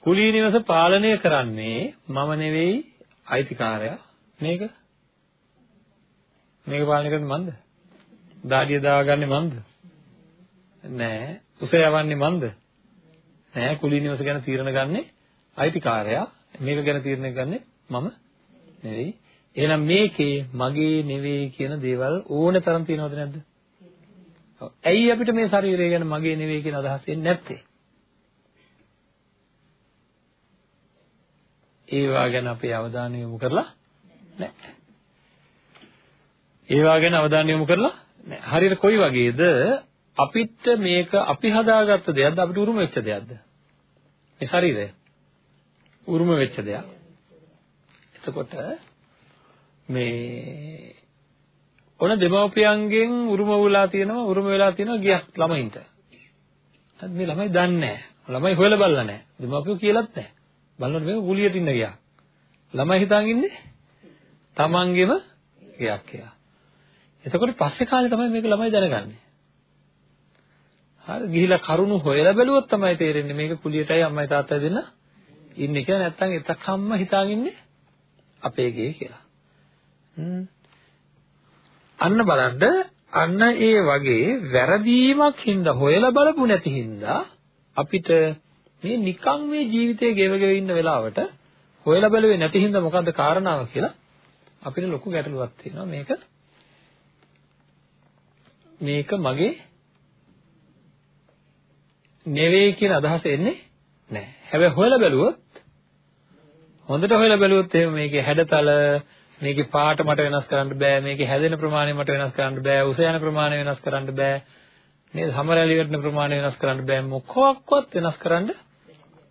කුලී නිවස පාලනය කරන්නේ මම නෙවෙයි අයිතිකාරයා. මේක? මේක පාලනය කරන්නේ මන්ද? දාඩිය දාගන්නේ මන්ද? නෑ. උස යවන්නේ මන්ද? නෑ කුලී නිවස ගැන තීරණ ගන්නේ අයිතිකාරයා. මේක ගැන තීරණය ගන්නේ මම නෙවෙයි. එහෙනම් මේකේ මගේ නෙවෙයි කියන දේවල් ඕන තරම් තියෙනවද නැද්ද? ඇයි අපිට මේ ශරීරය ගැන මගේ නෙවෙයි කියන අදහස එන්නේ නැත්තේ? ඒවා ගැන අපේ අවධානය යොමු කරලා නැහැ. ඒවා ගැන අවධානය යොමු කරලා නැහැ. හරියට කොයි වගේද? අපිට මේක අපි හදාගත්ත දෙයක්ද? අපිට උරුම වෙච්ච දෙයක්ද? මේ ශරීරය. උරුම වෙච්ච දෙයක්. එතකොට මේ ඔන දෙමව්පියන්ගෙන් උරුම වුණා තියෙනවා උරුම වෙලා තියෙනවා ගියක් ළමයින්ට. මේ ළමයි දන්නේ නැහැ. ළමයි හොයලා බලලා නැහැ. දෙමව්පියෝ කියලාත් නැහැ. බලනකොට මේක ගුලියට ඉන්න ගියා. ළමයි හිතාගෙන ඉන්නේ තමන්ගේම ගයක් කියලා. එතකොට පස්සේ කාලේ තමයි මේක ළමයි දැනගන්නේ. හරි ගිහිලා කරුණු හොයලා බැලුවොත් තමයි තේරෙන්නේ මේක කුලියටයි අම්මයි තාත්තයි දෙන්න ඉන්නේ කියලා. නැත්තම් එතකම්ම හිතාගින්නේ අපේ ගේ කියලා. අන්න බලන්න අන්න ඒ වගේ වැරදීමක් හින්දා හොයලා බලපු නැති හින්දා අපිට මේ නිකන් මේ ජීවිතේ ගෙවගෙන ඉන්න වෙලාවට හොයලා බැලුවේ නැති හින්දා මොකද්ද කාරණාව කියලා අපිට ලොකු ගැටලුවක් තියෙනවා. මේක මේක මගේ නෙවෙයි කියන අදහස එන්නේ නැහැ. හැබැයි හොයලා බැලුවොත් හොඳට හොයලා බැලුවොත් එහෙම මේකේ හැඩතල මේකේ පාට මට වෙනස් කරන්න බෑ මේකේ හැදෙන ප්‍රමාණය මට වෙනස් කරන්න බෑ උස යන ප්‍රමාණය වෙනස් කරන්න බෑ නේද හැමරැලි වටන ප්‍රමාණය වෙනස් කරන්න බෑ මොකක්වත් වෙනස් කරන්න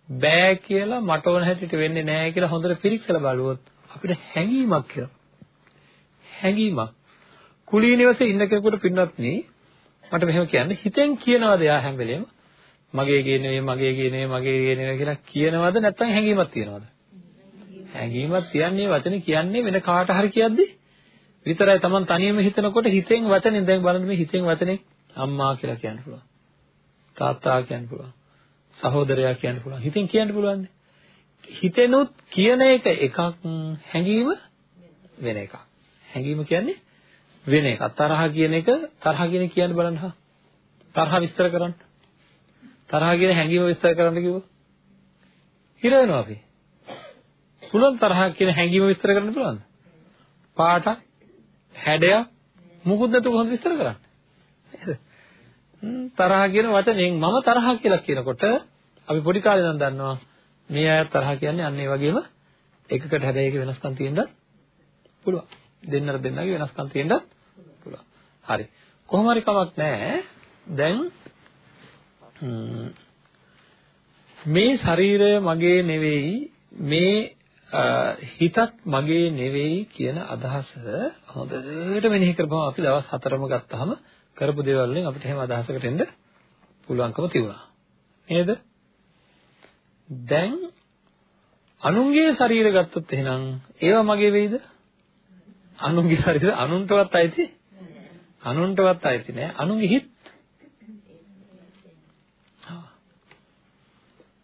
බෑ කියලා මට ඕන හැටියට වෙන්නේ නැහැ කියලා හොඳට පිරික්සලා බලුවොත් අපිට හැඟීමක් කියලා. හැඟීමක්. කුලී නිවසේ ඉන්න කෙනෙකුට පින්වත්නි මට මෙහෙම කියන්න හිතෙන් කියනවාද එයා හැම වෙලේම මගේ ගේ නෙවෙයි මගේ ගේ නෙවෙයි මගේ ගේ නෙවෙයි කියලා කියනවද නැත්නම් හැඟීමක් තියනවද? හැඟීමක් තියන්නේ වචනේ කියන්නේ වෙන කාට හරි කියද්දි විතරයි Taman තනියම හිතනකොට හිතෙන් වචනෙන් දැන් බලන්න මේ හිතෙන් වචනේ අම්මා කියලා කියන්න පුළුවන්. තාත්තා කියන්න පුළුවන්. සහෝදරයා කියන්න පුළුවන්. හිතෙන් කියන්න පුළුවන්. හිතෙනුත් කියන එක එකක් හැඟීම වෙන එකක්. හැඟීම කියන්නේ වෙන එකක්. තරහ කියන එක තරහ කියන කියන්න බලන්න හා. තරහ විස්තර කරන්න. තරහ කියන හැඟීම විස්තර කරන්න කිව්වොත් හිර වෙනවා අපි. පුළුවන් තරහ කියන හැඟීම විස්තර කරන්න පුළුවන්ද? පාට හැඩයක් මුකුත් නැතුව කොහොමද විස්තර කරන්නේ? නේද? තරහ කියන වචනෙන් මම තරහ කියලා කියනකොට අපි පොඩි කාලේ ඉඳන් දන්නවා මේ අය තරහ කියන්නේ අන්න ඒ වගේම එකකට හැබැයි ඒක වෙනස්කම් තියෙන්නත් පුළුවන්. දෙන්නර දෙන්නගේ වෙනස්කම් තියෙන්නත් පුළුවන්. හරි. කොහොම හරි කමක් නැහැ. දැන් මේ ශරීරය මගේ නෙවෙයි මේ හිතත් මගේ නෙවෙයි කියන අදහස හොඳට මෙනෙහි කරපුවම අපි දවස් හතරම ගත්තාම කරපු දේවල් වලින් අපිට එහෙම අදහසකට එන්න පුළුවන්කම තිබුණා. නේද? දැන් අනුන්ගේ ශරීර ගත්තොත් එහෙනම් ඒවා මගේ වෙයිද? අනුන්ගේ ශරීර අනුන්ටවත් අයිති? අනුන්ටවත් අයිති නෑ. අනුන්ගේ හිත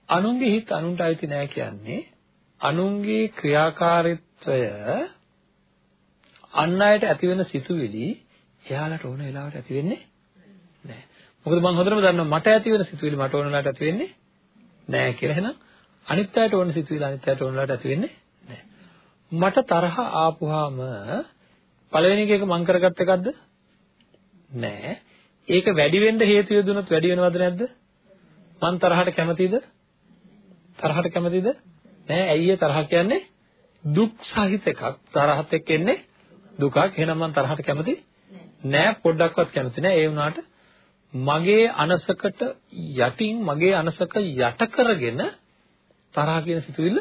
අනුන්ගේ හිත අනුන්ට අයිති නෑ කියන්නේ අනුන්ගේ ක්‍රියාකාරීත්වය අන් අයට ඇතිවෙන සිතුවිලි එයාලට ඕන වෙලාවට ඇති වෙන්නේ නැහැ. මොකද මම හොඳටම දන්නවා මට ඇති වෙන සිතුවිලි මට ඕන වෙලාවට ඇති වෙන්නේ නැහැ කියලා. එහෙනම් අනිත් අයට ඕන සිතුවිලි අනිත් අයට ඕන වෙලාවට ඇති වෙන්නේ නැහැ. මට තරහ ආපුවාම පළවෙනි එක මං කරගත්ත එකක්ද? නැහැ. ඒක වැඩි වෙන්න හේතු යොදුනොත් වැඩි වෙනවද නැද්ද? මං තරහට කැමතිද? තරහට කැමතිද? නැහැ. ඇයි තරහ කියන්නේ දුක් සහිත එකක්. තරහත් එක්ක එන්නේ දුකක්. එහෙනම් මං තරහට කැමති නෑ පොඩ්ඩක්වත් කැමති නෑ ඒ වුණාට මගේ අනසකට යටින් මගේ අනසක යට කරගෙන තරහ කියන සිතුවිල්ල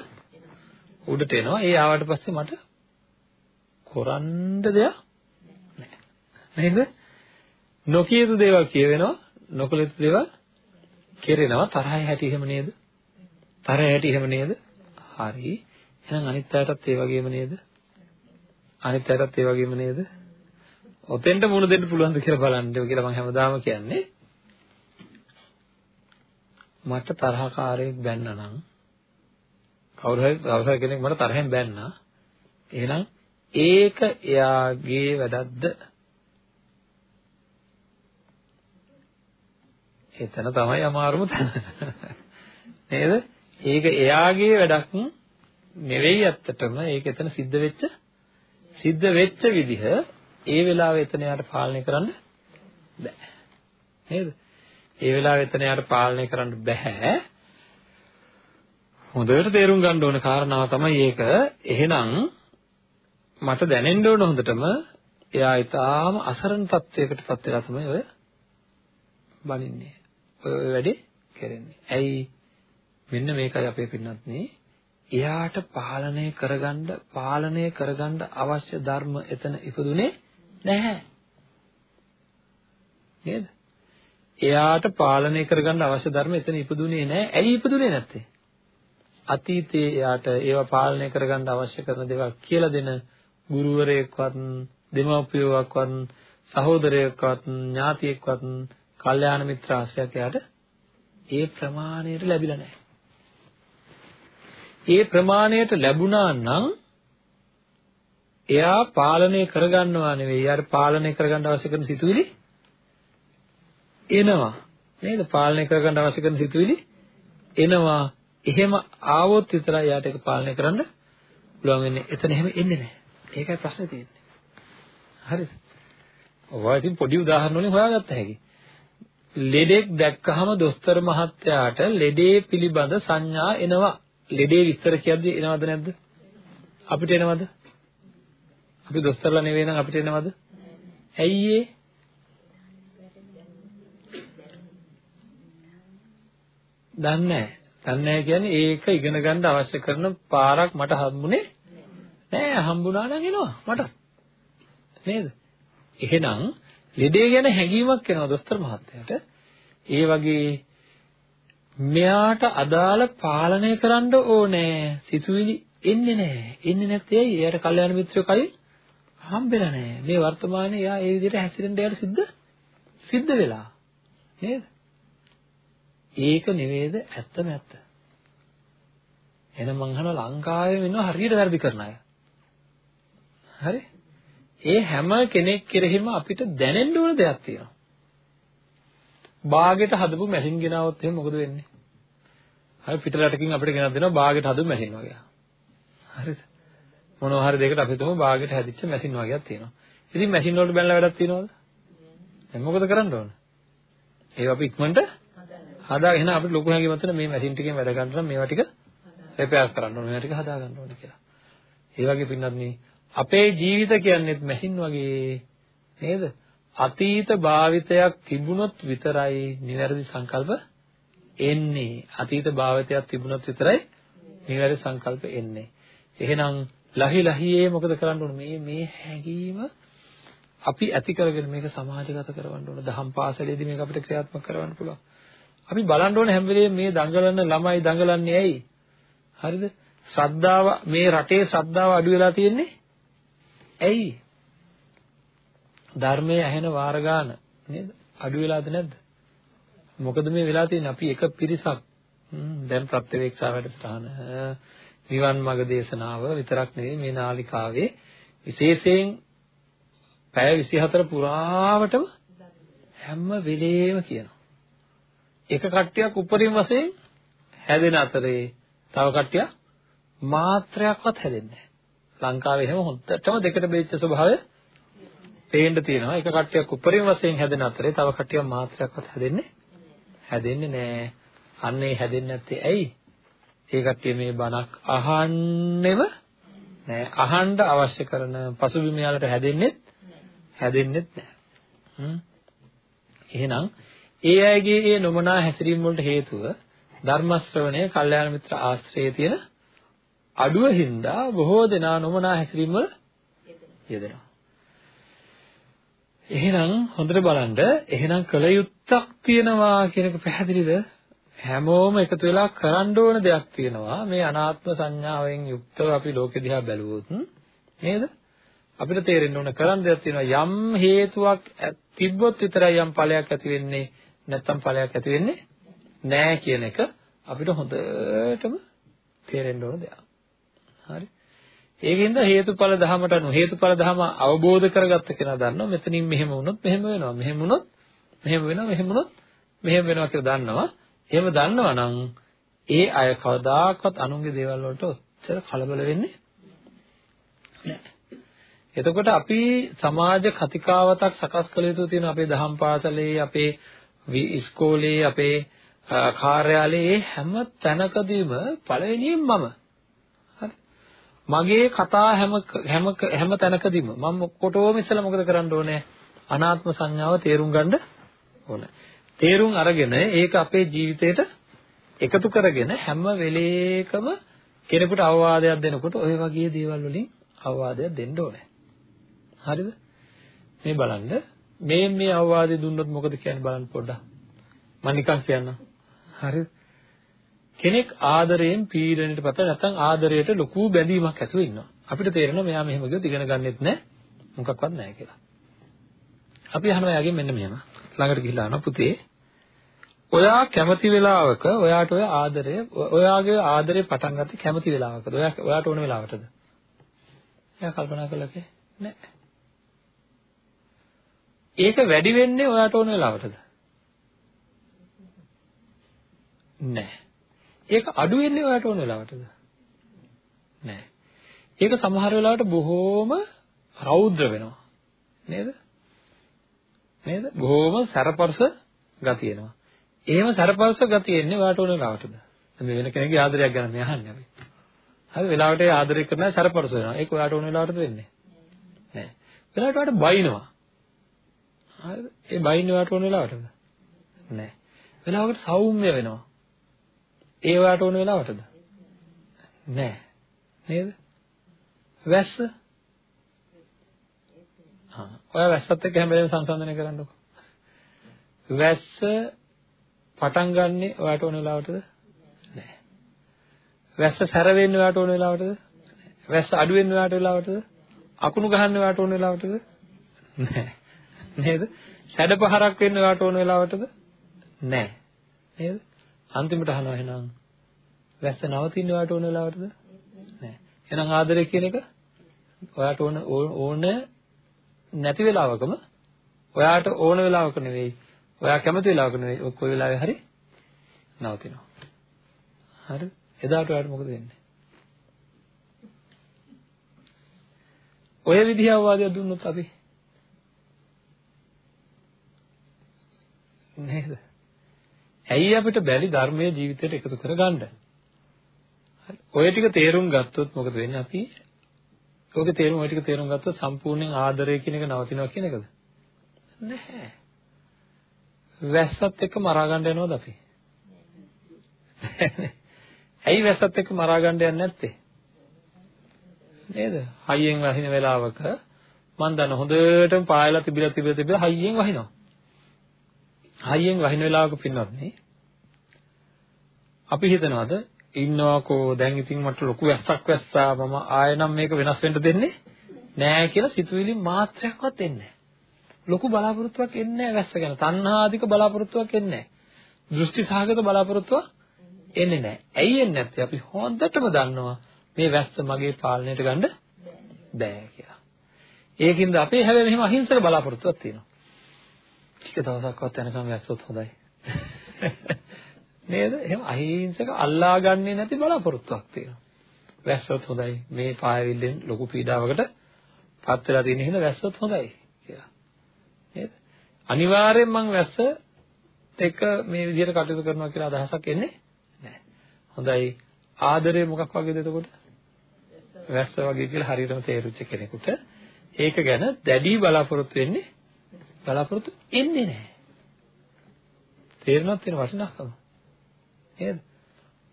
උඩට එනවා ඒ ආවට පස්සේ මට කරන්න දෙයක් නෑ නේද නොකිය යුතු දේවල් කියවෙනවා නොකළ යුතු දේවල් කෙරෙනවා තරහයි හැටි එහෙම නේද තරහ හැටි එහෙම නේද හරි එහෙනම් අනිත් අයටත් ඒ වගේම නේද අනිත් අයටත් ඒ වගේම නේද ඔතෙන්ට මුණ දෙන්න පුළුවන්ද කියලා බලන්න කියලා මම හැමදාම කියන්නේ. මට තරහකාරයෙක් බැන්න නම් කවුරු හරි කවුරු හරි කෙනෙක් මට තරහෙන් බැන්නා. එහෙනම් ඒක එයාගේ වැඩක්ද? එතන තමයි අමාරුම තැන. නේද? ඒක එයාගේ වැඩක් නෙවෙයි ඇත්තටම ඒක එතන සිද්ධ වෙච්ච සිද්ධ වෙච්ච විදිහ ඒ වෙලාවේ එතන යාට පාලනය කරන්න බෑ. නේද? ඒ වෙලාවේ එතන යාට පාලනය කරන්න බෑ. හොඳට තේරුම් ගන්න ඕන කාරණාව තමයි ඒක. එහෙනම් මට දැනෙන්න ඕන හොඳටම එයා ඊටාම අසරණ තත්වයකටපත් වෙලා තමයි ඔය බනින්නේ. ඔය වැඩේ කරන්නේ. ඇයි මෙන්න මේකයි අපේ පින්නත් නේ එයාට පාලනය කරගන්න පාලනය කරගන්න අවශ්‍ය ධර්ම එතන ඉපදුනේ නැහැ. නේද? එයාට පාලනය කරගන්න අවශ්‍ය ධර්ම එතන ඉපදුනේ නැහැ. ඇයි ඉපදුනේ නැත්තේ? අතීතයේ එයාට ඒවා පාලනය කරගන්න අවශ්‍ය කරන දේවල් කියලා දෙන ගුරුවරයෙක්වත් දෙමව්පියෝක්වත් සහෝදරයෙක්වත් ඥාතියෙක්වත් කල්යාණ මිත්‍ර ආශ්‍රයයක් එයාට ඒ ප්‍රමාණයට ලැබිලා නැහැ. ඒ ප්‍රමාණයට ලැබුණා නම් එයා පාලනය කරගන්නවා නෙවෙයි. එයාට පාලනය කරගන්න අවශ්‍ය කරන සිතුවිලි එනවා. නේද? පාලනය කරගන්න අවශ්‍ය කරන සිතුවිලි එනවා. එහෙම ආවොත් විතරයි එයාට ඒක පාලනය කරන්න පුළුවන් වෙන්නේ. එතන එහෙම එන්නේ නැහැ. ඒකයි ප්‍රශ්නේ තියෙන්නේ. හරිද? ඔවා ඉතින් පොඩි උදාහරණ වලින් හොයාගත්ත හැකි. ලෙඩෙක් දැක්කහම දොස්තර මහත්තයාට ලෙඩේ පිළිබඳ සංඥා එනවා. ලෙඩේ විස්තර කියද්දී එනවද නැද්ද? අපිට එනවද? අපි දොස්තරලා නෙවෙයි නම් අපිට එනවද? ඇයි ඒ? දන්නේ නැහැ. දන්නේ නැහැ කියන්නේ ඒක ඉගෙන ගන්න අවශ්‍ය කරන පාරක් මට හම්බුනේ නෑ හම්බුණා නම් එනවා මට. නේද? එහෙනම් ලෙඩේ ගැන හැඟීමක් එනවා දොස්තර මහත්තයාට. ඒ වගේ මෙයාට අදාළ පාලනය කරන්න ඕනේ සිතුවිලි එන්නේ නැහැ. එන්නේ නැත්තේ ඇයි? එයාට කල්යාණ මිත්‍රයෝ කලින් හම්බෙලා නැහැ. මේ වර්තමානයේ එයා ඒ විදිහට හැසිරෙන්න එයාට සිද්ධ සිද්ධ වෙලා. නේද? ඒක නෙවෙයිද ඇත්තම ඇත්ත. එහෙනම් මං අහන ලංකාවේ ඉන්න හරියට වැරදි කරන අය. හරි? ඒ හැම කෙනෙක් කෙරෙහිම අපිට දැනෙන්න ඕන දෙයක් තියෙනවා. බාගෙට හදපු මැෂින් ගෙනාවොත් එහෙනම් මොකද වෙන්නේ? හරි පිටරටකින් අපිට ගෙනත් දෙනවා බාගෙට හදපු මැෂින් වගේ. හරිද? මොනවා හරි දෙයකට අපි තුමු බාගෙට හැදිච්ච මැෂින් වගේක් තියෙනවා. ඉතින් මැෂින් වලට බැලලා වැඩක් තියෙනවද? දැන් මොකද කරන්න ඕන? ඒක අපි ඉක්මනට හදා එහෙනම් අපිට ලොකු හැඟීමක් තියෙන මේ මැෂින් ටිකෙන් වැඩ ගන්න නම් මේවා ටික රිපෙයාර් කරන්න ඕන. මේවා ටික හදා ගන්න ඕන කියලා. ඒ වගේ පින්නත් මේ අපේ ජීවිත කියන්නේ මැෂින් වගේ නේද? අතීත භාවිතයක් තිබුණොත් විතරයි නිවැරදි සංකල්ප එන්නේ. අතීත භාවිතයක් තිබුණොත් විතරයි නිවැරදි සංකල්ප එන්නේ. එහෙනම් ලහි ලහියේ මොකද කරන්න ඕන මේ මේ හැඟීම අපි ඇති කරගෙන මේක සමාජගත කරවන්න ඕන. දහම් පාසලේදී මේක අපිට ක්‍රියාත්මක කරවන්න පුළුවන්. අපි බලන්න ඕනේ හැම වෙලේම මේ දඟලන ළමයි දඟලන්නේ ඇයි? හරිද? ශ්‍රද්ධාව මේ රටේ ශ්‍රද්ධාව අඩු වෙලා තියෙන්නේ ඇයි? ධර්මයේ ඇහෙන වාර ගන්න නේද? අඩු වෙලාද නැද්ද? මොකද මේ වෙලා තියෙන්නේ අපි එක පිරිසක් දැන් ප්‍රත්‍යවේක්ෂා වැඩසටහන නිවන් මඟ දේශනාව විතරක් නෙවෙයි මේ නාලිකාවේ විශේෂයෙන් පැය 24 පුරාවටම හැම වෙලේම කියනවා. එක කට්ටියක් උපරිම වශයෙන් හැදෙන අතරේ තව කට්ටියක් මාත්‍රයක්වත් හැදෙන්නේ නැහැ. ලංකාවේ එහෙම හොඳටම දෙකට බෙච්ච ස්වභාවය පේන්න තියෙනවා. එක කට්ටියක් උපරිම වශයෙන් හැදෙන අතරේ තව කට්ටියක් මාත්‍රයක්වත් හැදෙන්නේ හැදෙන්නේ නැහැ. අන්න ඒ හැදෙන්නේ නැත්තේ ඇයි? ඒ කට්ටිය මේ බණක් අහන්නෙම නෑ. අහන්න අවශ්‍ය කරන පසුබිම යාලට හැදෙන්නේ හැදෙන්නේ නැහැ. එහෙනම් ඒ අයගේ ඒ නොමනා හැසිරීම වලට හේතුව ධර්ම ශ්‍රවණය, කල්යාණ මිත්‍ර ආශ්‍රයයේ තියෙන අඩුව හින්දා බොහෝ දෙනා නොමනා හැසිරීම වල යෙදෙනවා. එහෙනම් හොඳට බලන්න එහෙනම් කල යුත්තක් තියෙනවා කියන එක පැහැදිලිද? හැමෝම එකතු වෙලා කරන්න ඕන දෙයක් තියෙනවා. මේ අනාත්ම සංඥාවෙන් යුක්තව අපි ලෝකෙ දිහා බැලුවොත් නේද? අපිට තේරෙන්න ඕන කරන්න දෙයක් තියෙනවා යම් හේතුවක් තිබ්බොත් විතරයි යම් ඵලයක් ඇති වෙන්නේ නැත්නම් ඵලයක් ඇති වෙන්නේ නැහැ කියන එක අපිට හොඳටම තේරෙන්න ඕන දෙයක්. හරි. ඒකින්ද හේතුඵල ධහමට අනුව හේතුඵල ධහම අවබෝධ කරගත්ත කෙනා දන්නවා මෙතනින් මෙහෙම වුණොත් මෙහෙම වෙනවා. මෙහෙම වුණොත් මෙහෙම වෙනවා. මෙහෙම වුණොත් මෙහෙම වෙනවා කියලා දන්නවා. එහෙම දන්නවා නම් ඒ අය කවදාකවත් අනුන්ගේ දේවල් වලට ඔච්චර කලබල වෙන්නේ නැහැ. එතකොට අපි සමාජ කතිකාවතක් සකස් කළ යුතු තියෙන අපේ දහම් පාසලේ අපේ ඉස්කෝලේ අපේ කාර්යාලයේ හැම තැනකදීම පළවෙනියෙන් මම හරි මගේ කතා හැම හැම හැම තැනකදීම මම කොටෝම ඉස්සලා මොකද කරන්න ඕනේ? අනාත්ම සංඥාව තේරුම් ගන්න ඕනේ. තේරුම් අරගෙන ඒක අපේ ජීවිතේට එකතු කරගෙන හැම වෙලේකම කෙනෙකුට අවවාදයක් දෙනකොට ওই වගේ දේවල් වලින් අවවාදයක් දෙන්න ඕනේ. හරිද? මේ බලන්න. මේ මේ අවවාදය දුන්නොත් මොකද කියන්නේ බලන්න පොඩ්ඩක්. මම නිකන් කියන්නම්. හරිද? කෙනෙක් ආදරයෙන් පීඩණයට පත නැත්නම් ආදරයට ලොකු බැඳීමක් ඇතුව ඉන්නවා. අපිට තේරෙනවා මෙයා මෙහෙම ගියොත් ඉගෙන ගන්නෙත් නැහැ මොකක්වත් නැහැ කියලා. අපි අහනවා එයාගෙන් මෙන්න මෙහෙම. ළඟට ගිහිල්ලා අහනවා පුතේ ඔයා කැමති වෙලාවක ඔයාට ඔය ආදරය ඔයාගේ ආදරේ පටන් ගත්තේ කැමති වෙලාවකද? ඔයා ඔයාට ඕන වෙලාවටද? එයා කල්පනා කළා නෑ. ඒක වැඩි වෙන්නේ ඔයාට ඕන වෙලාවටද? නැහැ. ඒක අඩු වෙන්නේ ඔයාට ඕන වෙලාවටද? නැහැ. ඒක සමහර වෙලාවට බොහෝම රෞද්‍ර වෙනවා. නේද? නේද? බොහෝම සැරපරස ගතිය එනවා. එහෙම සැරපරස ගතිය එන්නේ ඔයාට ඕන වෙලාවටද? මේ වෙන කෙනෙක්ගේ ආදරයක් ගැන මේ අහන්නේ අපි. හරි වෙලාවට ඒ ආදරය කරනවා සැරපරස වෙනවා. ඒක ඔයාට ඕන වෙලාවටද වෙන්නේ? නැහැ. වෙලාවට ඔයාට බයිනවා. හරිද? ඒ බයින්නේ ඔයාට ඕන වෙලාවටද? නැහැ. වෙලාවකට සෞම්‍ය වෙනවා. ඒ වාට ඕන වෙලාවටද? නෑ. නේද? වැස්ස? ආ ඔය වැස්සත් එක්ක හැම වෙලේම සංසන්දනය කරන්නකො. වැස්ස පටන් ගන්නෙ ඔයාට ඕන වෙලාවටද? නෑ. වැස්ස සැර වෙන්න ඔයාට ඕන වෙලාවටද? වැස්ස අඩු වෙන්න ඔයාට වෙලාවටද? අකුණු ගහන්න ඔයාට ඕන වෙලාවටද? නෑ. නේද? සැඩ පහරක් වෙන්න ඔයාට ඕන වෙලාවටද? නෑ. නේද? අන්තිමට අහනවා එහෙනම් වැස්ස නවතින්න ඔයාට ඕන වෙලාවටද? නෑ. එහෙනම් ආදරය කියන එක ඔයාට ඕන ඕන නැති වෙලාවකම ඔයාට ඕන වෙලාවක නෙවෙයි. ඔයා කැමති වෙලාවක නෙවෙයි. ඔය කොයි වෙලාවෙ හරි නවතිනවා. හරි? එදාට ඔයාට මොකද වෙන්නේ? ඔය විදිහ අවවාදයක් දුන්නොත් අපි නේද? ඇයි අපිට බැරි ධර්මයේ ජීවිතයට එකතු කරගන්න? ඔය ටික තේරුම් ගත්තොත් මොකද වෙන්නේ අපි? ඔගේ තේරුම් ඔය ටික තේරුම් ගත්තොත් සම්පූර්ණයෙන් ආදරය කියන එක නවතිනවා කියන එකද? නැහැ. වැස්සත් එක්ක මරා ගන්න යනවද අපි? ඇයි වැස්සත් එක්ක මරා ගන්න යන්නේ නැත්තේ? නේද? හයියෙන් වහින වෙලාවක මම දන්න හොඳටම පායලා තිබිලා තිබිලා තිබිලා හයියෙන් වහිනවා. හයියෙන් වහින වෙලාවක පින්නත් නේ අපි හිතනවාද ඉන්නවාකෝ දැන් ඉතින් මට ලොකු වැස්සක් වැස්සා මම ආයෙ නම් මේක වෙනස් වෙන්න දෙන්නේ නෑ කියලා සිතුවිලි මාත්‍රයක්වත් එන්නේ ලොකු බලාපොරොත්තුවක් එන්නේ නැහැ වැස්ස ගැන. තණ්හාධික බලාපොරොත්තුවක් එන්නේ නැහැ. දෘෂ්ටි සහගත බලාපොරොත්තුවක් එන්නේ නැහැ. ඇයි එන්නේ නැත්තේ? අපි හොඳටම දන්නවා මේ වැස්ස මගේ පාලනයට ගන්න බෑ කියලා. ඒකින්ද අපේ හැබැයි මෙහෙම අහිංසක බලාපොරොත්තුවක් තියෙනවා. ටික දවසක්වත් යනකම් වැස්සොත් හොඳයි. නේද? එහෙම අහිංසක අල්ලා ගන්නේ නැති බලාපොරොත්තුවක් තියෙනවා. වැස්සොත් හොඳයි. මේ පායවිල්ලෙන් ලොකු පීඩාවකට පත් වෙලා තියෙන හින්දා වැස්සොත් හොඳයි කියලා. නේද? අනිවාර්යෙන් මං වැස්ස එක මේ විදිහට කටයුතු කරනවා කියලා අදහසක් එන්නේ නැහැ. හොඳයි. ආදරේ මොකක් වගේද එතකොට? වැස්ස වගේ කියලා හරියටම තේරුච්ච කෙනෙකුට ඒක ගැන දැඩි බලාපොරොත්තු වෙන්නේ බලාපොරොත්තු එන්නේ නැහැ. තේරෙනවද තියෙන වටිනාකම? නේද?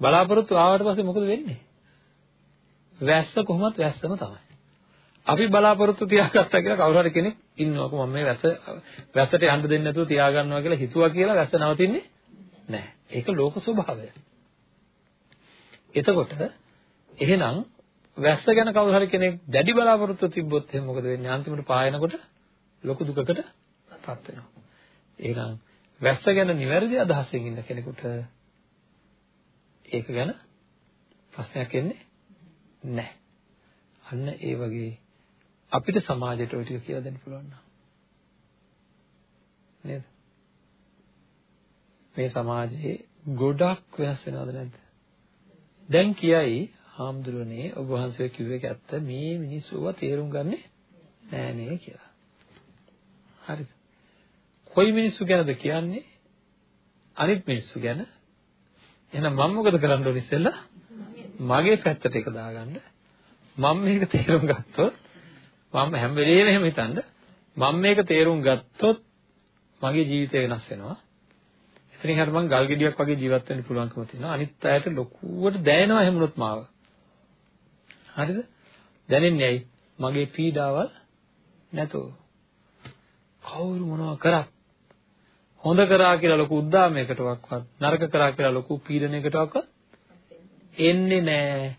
බලාපොරොත්තු ආවට පස්සේ මොකද වෙන්නේ? වැස්ස කොහොමත් වැස්සම තමයි. අපි බලාපොරොත්තු තියාගත්තා කියලා කවුරු හරි කෙනෙක් ඉන්නවකෝ මම මේ වැස්ස වැස්සට යන්න දෙන්නේ නැතුව තියාගන්නවා කියලා හිතුවා කියලා වැස්ස නවතින්නේ නැහැ. ඒක ලෝක ස්වභාවය. එතකොට එහෙනම් වැස්ස ගැන කවුරු හරි කෙනෙක් දැඩි බලාපොරොත්තු තිබ්බොත් එහෙනම් මොකද වෙන්නේ? අන්තිමට පායනකොට ලොකු දුකකට පත් වෙනවා. එහෙනම් වැස්ස ගැන නිවැරදි අදහසකින් ඉන්න කෙනෙකුට ඒක ගැන ප්‍රශ්නයක් එන්නේ නැහැ. අන්න ඒ වගේ අපිට සමාජයට ওই ටික කියලා දෙන්න පුළුවන් නේද? මේ සමාජයේ ගොඩක් වෙනස් වෙනවද නැද්ද? දැන් කියයි හාමුදුරනේ ඔබ වහන්සේ කිව්වේ ඇත්ත මේ මිනිස්සුව තේරුම් ගන්නේ නෑ නේ කියලා. හරිද? කොයි මිනිස්සු ගැනද කියන්නේ? අනිත් මිනිස්සු ගැන. එහෙනම් මම මොකද කරන්න ඕනේ ඉස්සෙල්ලා? මගේ පැත්තට ඒක දාගන්න. මම මේක තේරුම් ගත්තොත් මම හැම වෙලේම එහෙම හිතනද මම මේක තේරුම් ගත්තොත් මගේ ජීවිතය වෙනස් වෙනවා. එතනින් හරියට මං ගල් ගෙඩියක් වගේ ජීවත් වෙන්න පුළුවන්කම තියෙනවා. අනිත් අයට ලොකුවට දැනෙනවා හැමුණොත් මාව. හරිද? දැනෙන්නේ ඇයි? මගේ පීඩාවල් නැතෝ. කවුරු මොනවා කරත් හොඳ කරා කියලා ලොකු උද්දාමයකටවත් නරක කරා කියලා ලොකු පීඩනයකටවත් එන්නේ නැහැ.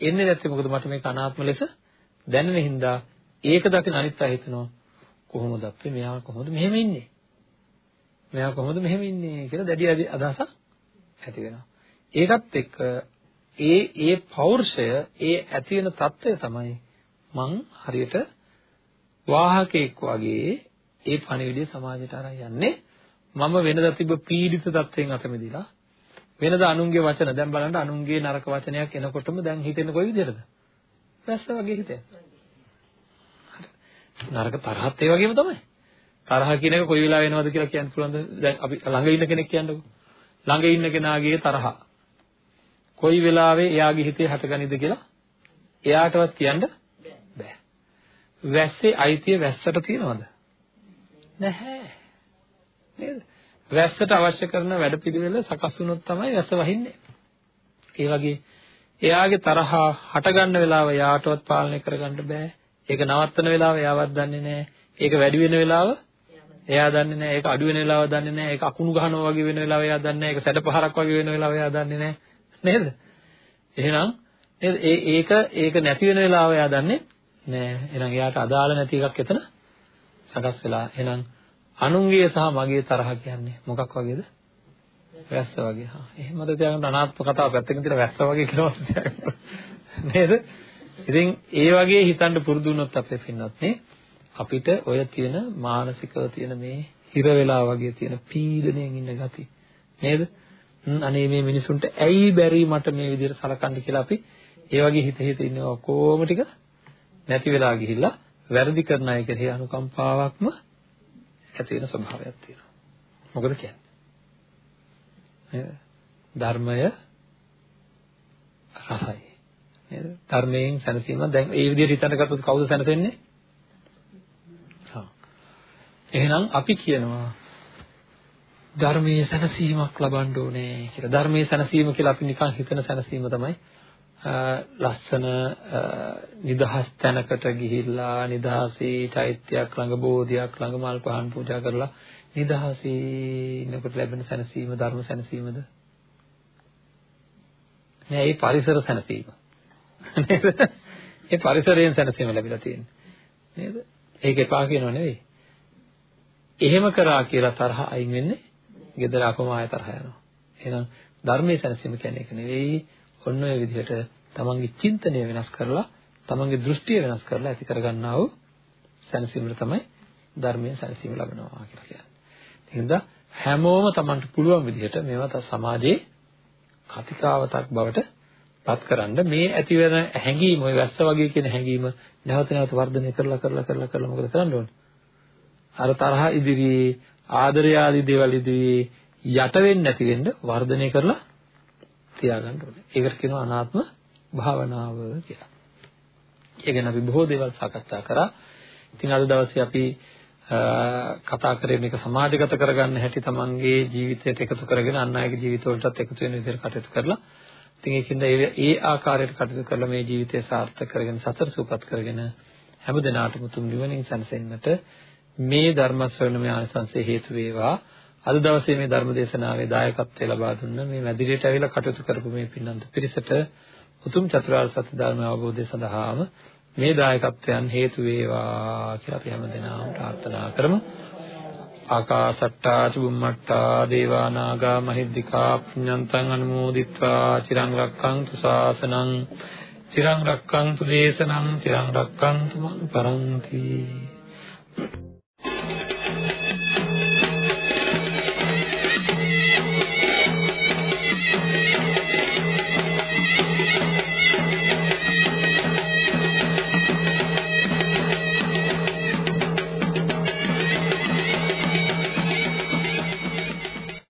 එන්නේ නැත්තේ මොකද මට මේක අනාත්ම ලෙස දැනෙන හින්දා ඒක දකින අනිත් අය හිතනවා කොහොමද අපේ මෙයා කොහොමද මෙහෙම ඉන්නේ? මෙයා කොහොමද මෙහෙම ඉන්නේ කියලා දැඩි අදහසක් ඇති වෙනවා. ඒකත් එක්ක ඒ ඒ පෞර්ෂය ඒ ඇති වෙන తত্ত্বය තමයි මං හරියට වාහකෙක් වගේ ඒ පණිවිඩය සමාජයට අරන් යන්නේ මම වෙනදා තිබ්බ පීඩිත තත්ත්වයෙන් අත මිදලා වෙනදා අනුන්ගේ වචන දැන් බලන්න අනුන්ගේ නරක වචනයක් එනකොටම දැන් හිතෙන්නේ කොයි විදිහටද? වැස්ස වගේ හිතේ. නරක තරහත් ඒ වගේම තමයි. තරහ කියන එක කොයි වෙලාව එනවද කියලා කියන්න පුළුවන්ද? දැන් අපි ළඟ ඉන්න කෙනෙක් කියන්නකෝ. ළඟ ඉන්න කෙනාගේ තරහ කොයි වෙලාවෙ එයාගේ හිතේ හටගනිද කියලා එයාටවත් කියන්න බෑ. වැස්සේ අයිතිය වැස්සට තියනවද? නැහැ. නේද? වැස්සට අවශ්‍ය කරන වැඩපිළිවෙල සකස් වුණොත් තමයි වැස්ස වහින්නේ. ඒ වගේ එයාගේ තරහ හටගන්න වෙලාව එයාටවත් පාලනය කරගන්න බෑ. ඒක නවත්තන වෙලාව එයාවත් දන්නේ නැහැ. ඒක වැඩි වෙන වෙලාව එයා දන්නේ නැහැ. ඒක අඩු වෙන වෙලාව දන්නේ නැහැ. ඒක අකුණු ගහනවා වගේ වෙන වෙලාව එයා දන්නේ නැහැ. ඒක සැඩ පහරක් වගේ වෙන වෙලාව එයා දන්නේ නැහැ. නේද? එහෙනම් නේද? ඒ ඒක ඒක නැති වෙන වෙලාව එයා දන්නේ නැහැ. එහෙනම් එයාට අදාළ නැති එකක් එතන සකස් වෙලා. එහෙනම් අනුන්ගේ සහ මගේ තරහ කියන්නේ මොකක් වගේද? වැස්ස වගේ. හා එහෙමද තියාගන්න අනාත්ම කතාව පැත්තකින් තියලා වැස්ස වගේ කියලා තියාගන්න. නේද? ඉතින් ඒ වගේ හිතන්න පුරුදු වුණොත් අපේ පින්නත් නේ අපිට ඔය තියෙන මානසිකව තියෙන මේ හිර වෙලා වගේ තියෙන පීඩණයෙන් ඉන්න ගති නේද? අනේ මේ මිනිසුන්ට ඇයි බැරි මට මේ විදිහට සලකන්න කියලා අපි ඒ වගේ හිත හිත ඉන්නවා කොහොම ටික නැති වෙලා ගිහිල්ලා වැරදි කරන අය කෙරෙහි අනුකම්පාවක්ම ඇති වෙන ස්වභාවයක් තියෙනවා. මොකද කියන්නේ? නේද? ධර්මය රසයි. නේද? ධර්මයෙන් සැනසීම දැන් ඒ විදිහට හිතන්න ගත්තොත් කවුද සැනසෙන්නේ? හා. එහෙනම් අපි කියනවා ධර්මයේ සැනසීමක් ලබන්න ඕනේ කියලා. ධර්මයේ සැනසීම කියලා අපි නිකන් හිතන සැනසීම තමයි ලස්සන නිදහස් තැනකට ගිහිල්ලා නිදහසේ චෛත්‍යයක් ළඟ බෝධියක් ළඟ මල් පහන් පූජා කරලා නිදහසේ ඉන්නකොට ලැබෙන සැනසීම ධර්ම සැනසීමද? නෑ ඒ පරිසර සැනසීම. නේද? ඒ පරිසරයෙන් සැනසීම ලැබිලා තියෙන්නේ. නේද? ඒක එපා කියනව නෙවෙයි. එහෙම කරා කියලා තරහ අයින් වෙන්නේ gedara අපමාය තරහ යනවා. එහෙනම් ධර්මයේ සැනසීම කියන්නේ ඒක නෙවෙයි. ඔන්න ඔය විදිහට තමන්ගේ චින්තනය වෙනස් කරලා තමන්ගේ දෘෂ්ටිය වෙනස් කරලා ඇති කරගන්නා වූ සැනසීමට තමයි ධර්මයේ සැනසීම ලබනවා කියලා කියන්නේ. එහෙනම් හැමෝම තමන්ට පුළුවන් විදිහට මේවා සමාජයේ කතිකාවතක් බවට පත්කරන්න මේ ඇති වෙන හැඟීම ඔය වැස්ස වගේ කියන හැඟීම නැවත නැවත වර්ධනය කරලා කරලා කරලා කරලා මොකද කරන්න ඕනේ? අර තරහ ඉදිරියේ ආදරය ආදී දේවල් ඉදිරියේ යට වෙන්නේ නැති වෙන්න වර්ධනය කරලා තියාගන්න ඕනේ. ඒකට කියනවා අනාත්ම භාවනාව කියලා. ඒ ගැන අපි බොහෝ දේවල් සාකච්ඡා කරා. ඉතින් අද දවසේ අපි කතා කරේ මේක සමාජගත කරගන්න හැටි තමන්ගේ ජීවිතයට එකතු කරගෙන අන් අයගේ ජීවිතවලටත් එකතු වෙන විදිහට කටයුතු කරලා ඉතින් ඒකින්ද ඒ ආකාරයට කටයුතු කරලා මේ ජීවිතය සාර්ථක කරගෙන සතර සූපත් කරගෙන හැම දිනාටම තුන් නිවනින් සැනසෙන්නට මේ ධර්ම ශ්‍රවණමය ආනිසංසය හේතු වේවා අද දවසේ මේ ධර්ම දේශනාවේ දායකත්වය ලබා දුන්න මේ මැදිරියට ඇවිල්ලා කටයුතු කරපු මේ පින්නන්ත පිරිසට උතුම් චතුරාර්ය සත්‍ය ධර්ම අවබෝධය සඳහාම මේ දායකත්වයන් හේතු වේවා කියලා අපි හැමදෙනාම ප්‍රාර්ථනා කරමු. ආකාසට්ටා චුම්මට්ටා දේවා නාග මහිද්దికා පුඤ්ඤන්තං අනුමෝදිත්වා. චිරං රක්ඛන්තු ශාසනං. චිරං රක්ඛන්තු දේශනං. චිරං රක්ඛන්තු මං පරන්ති.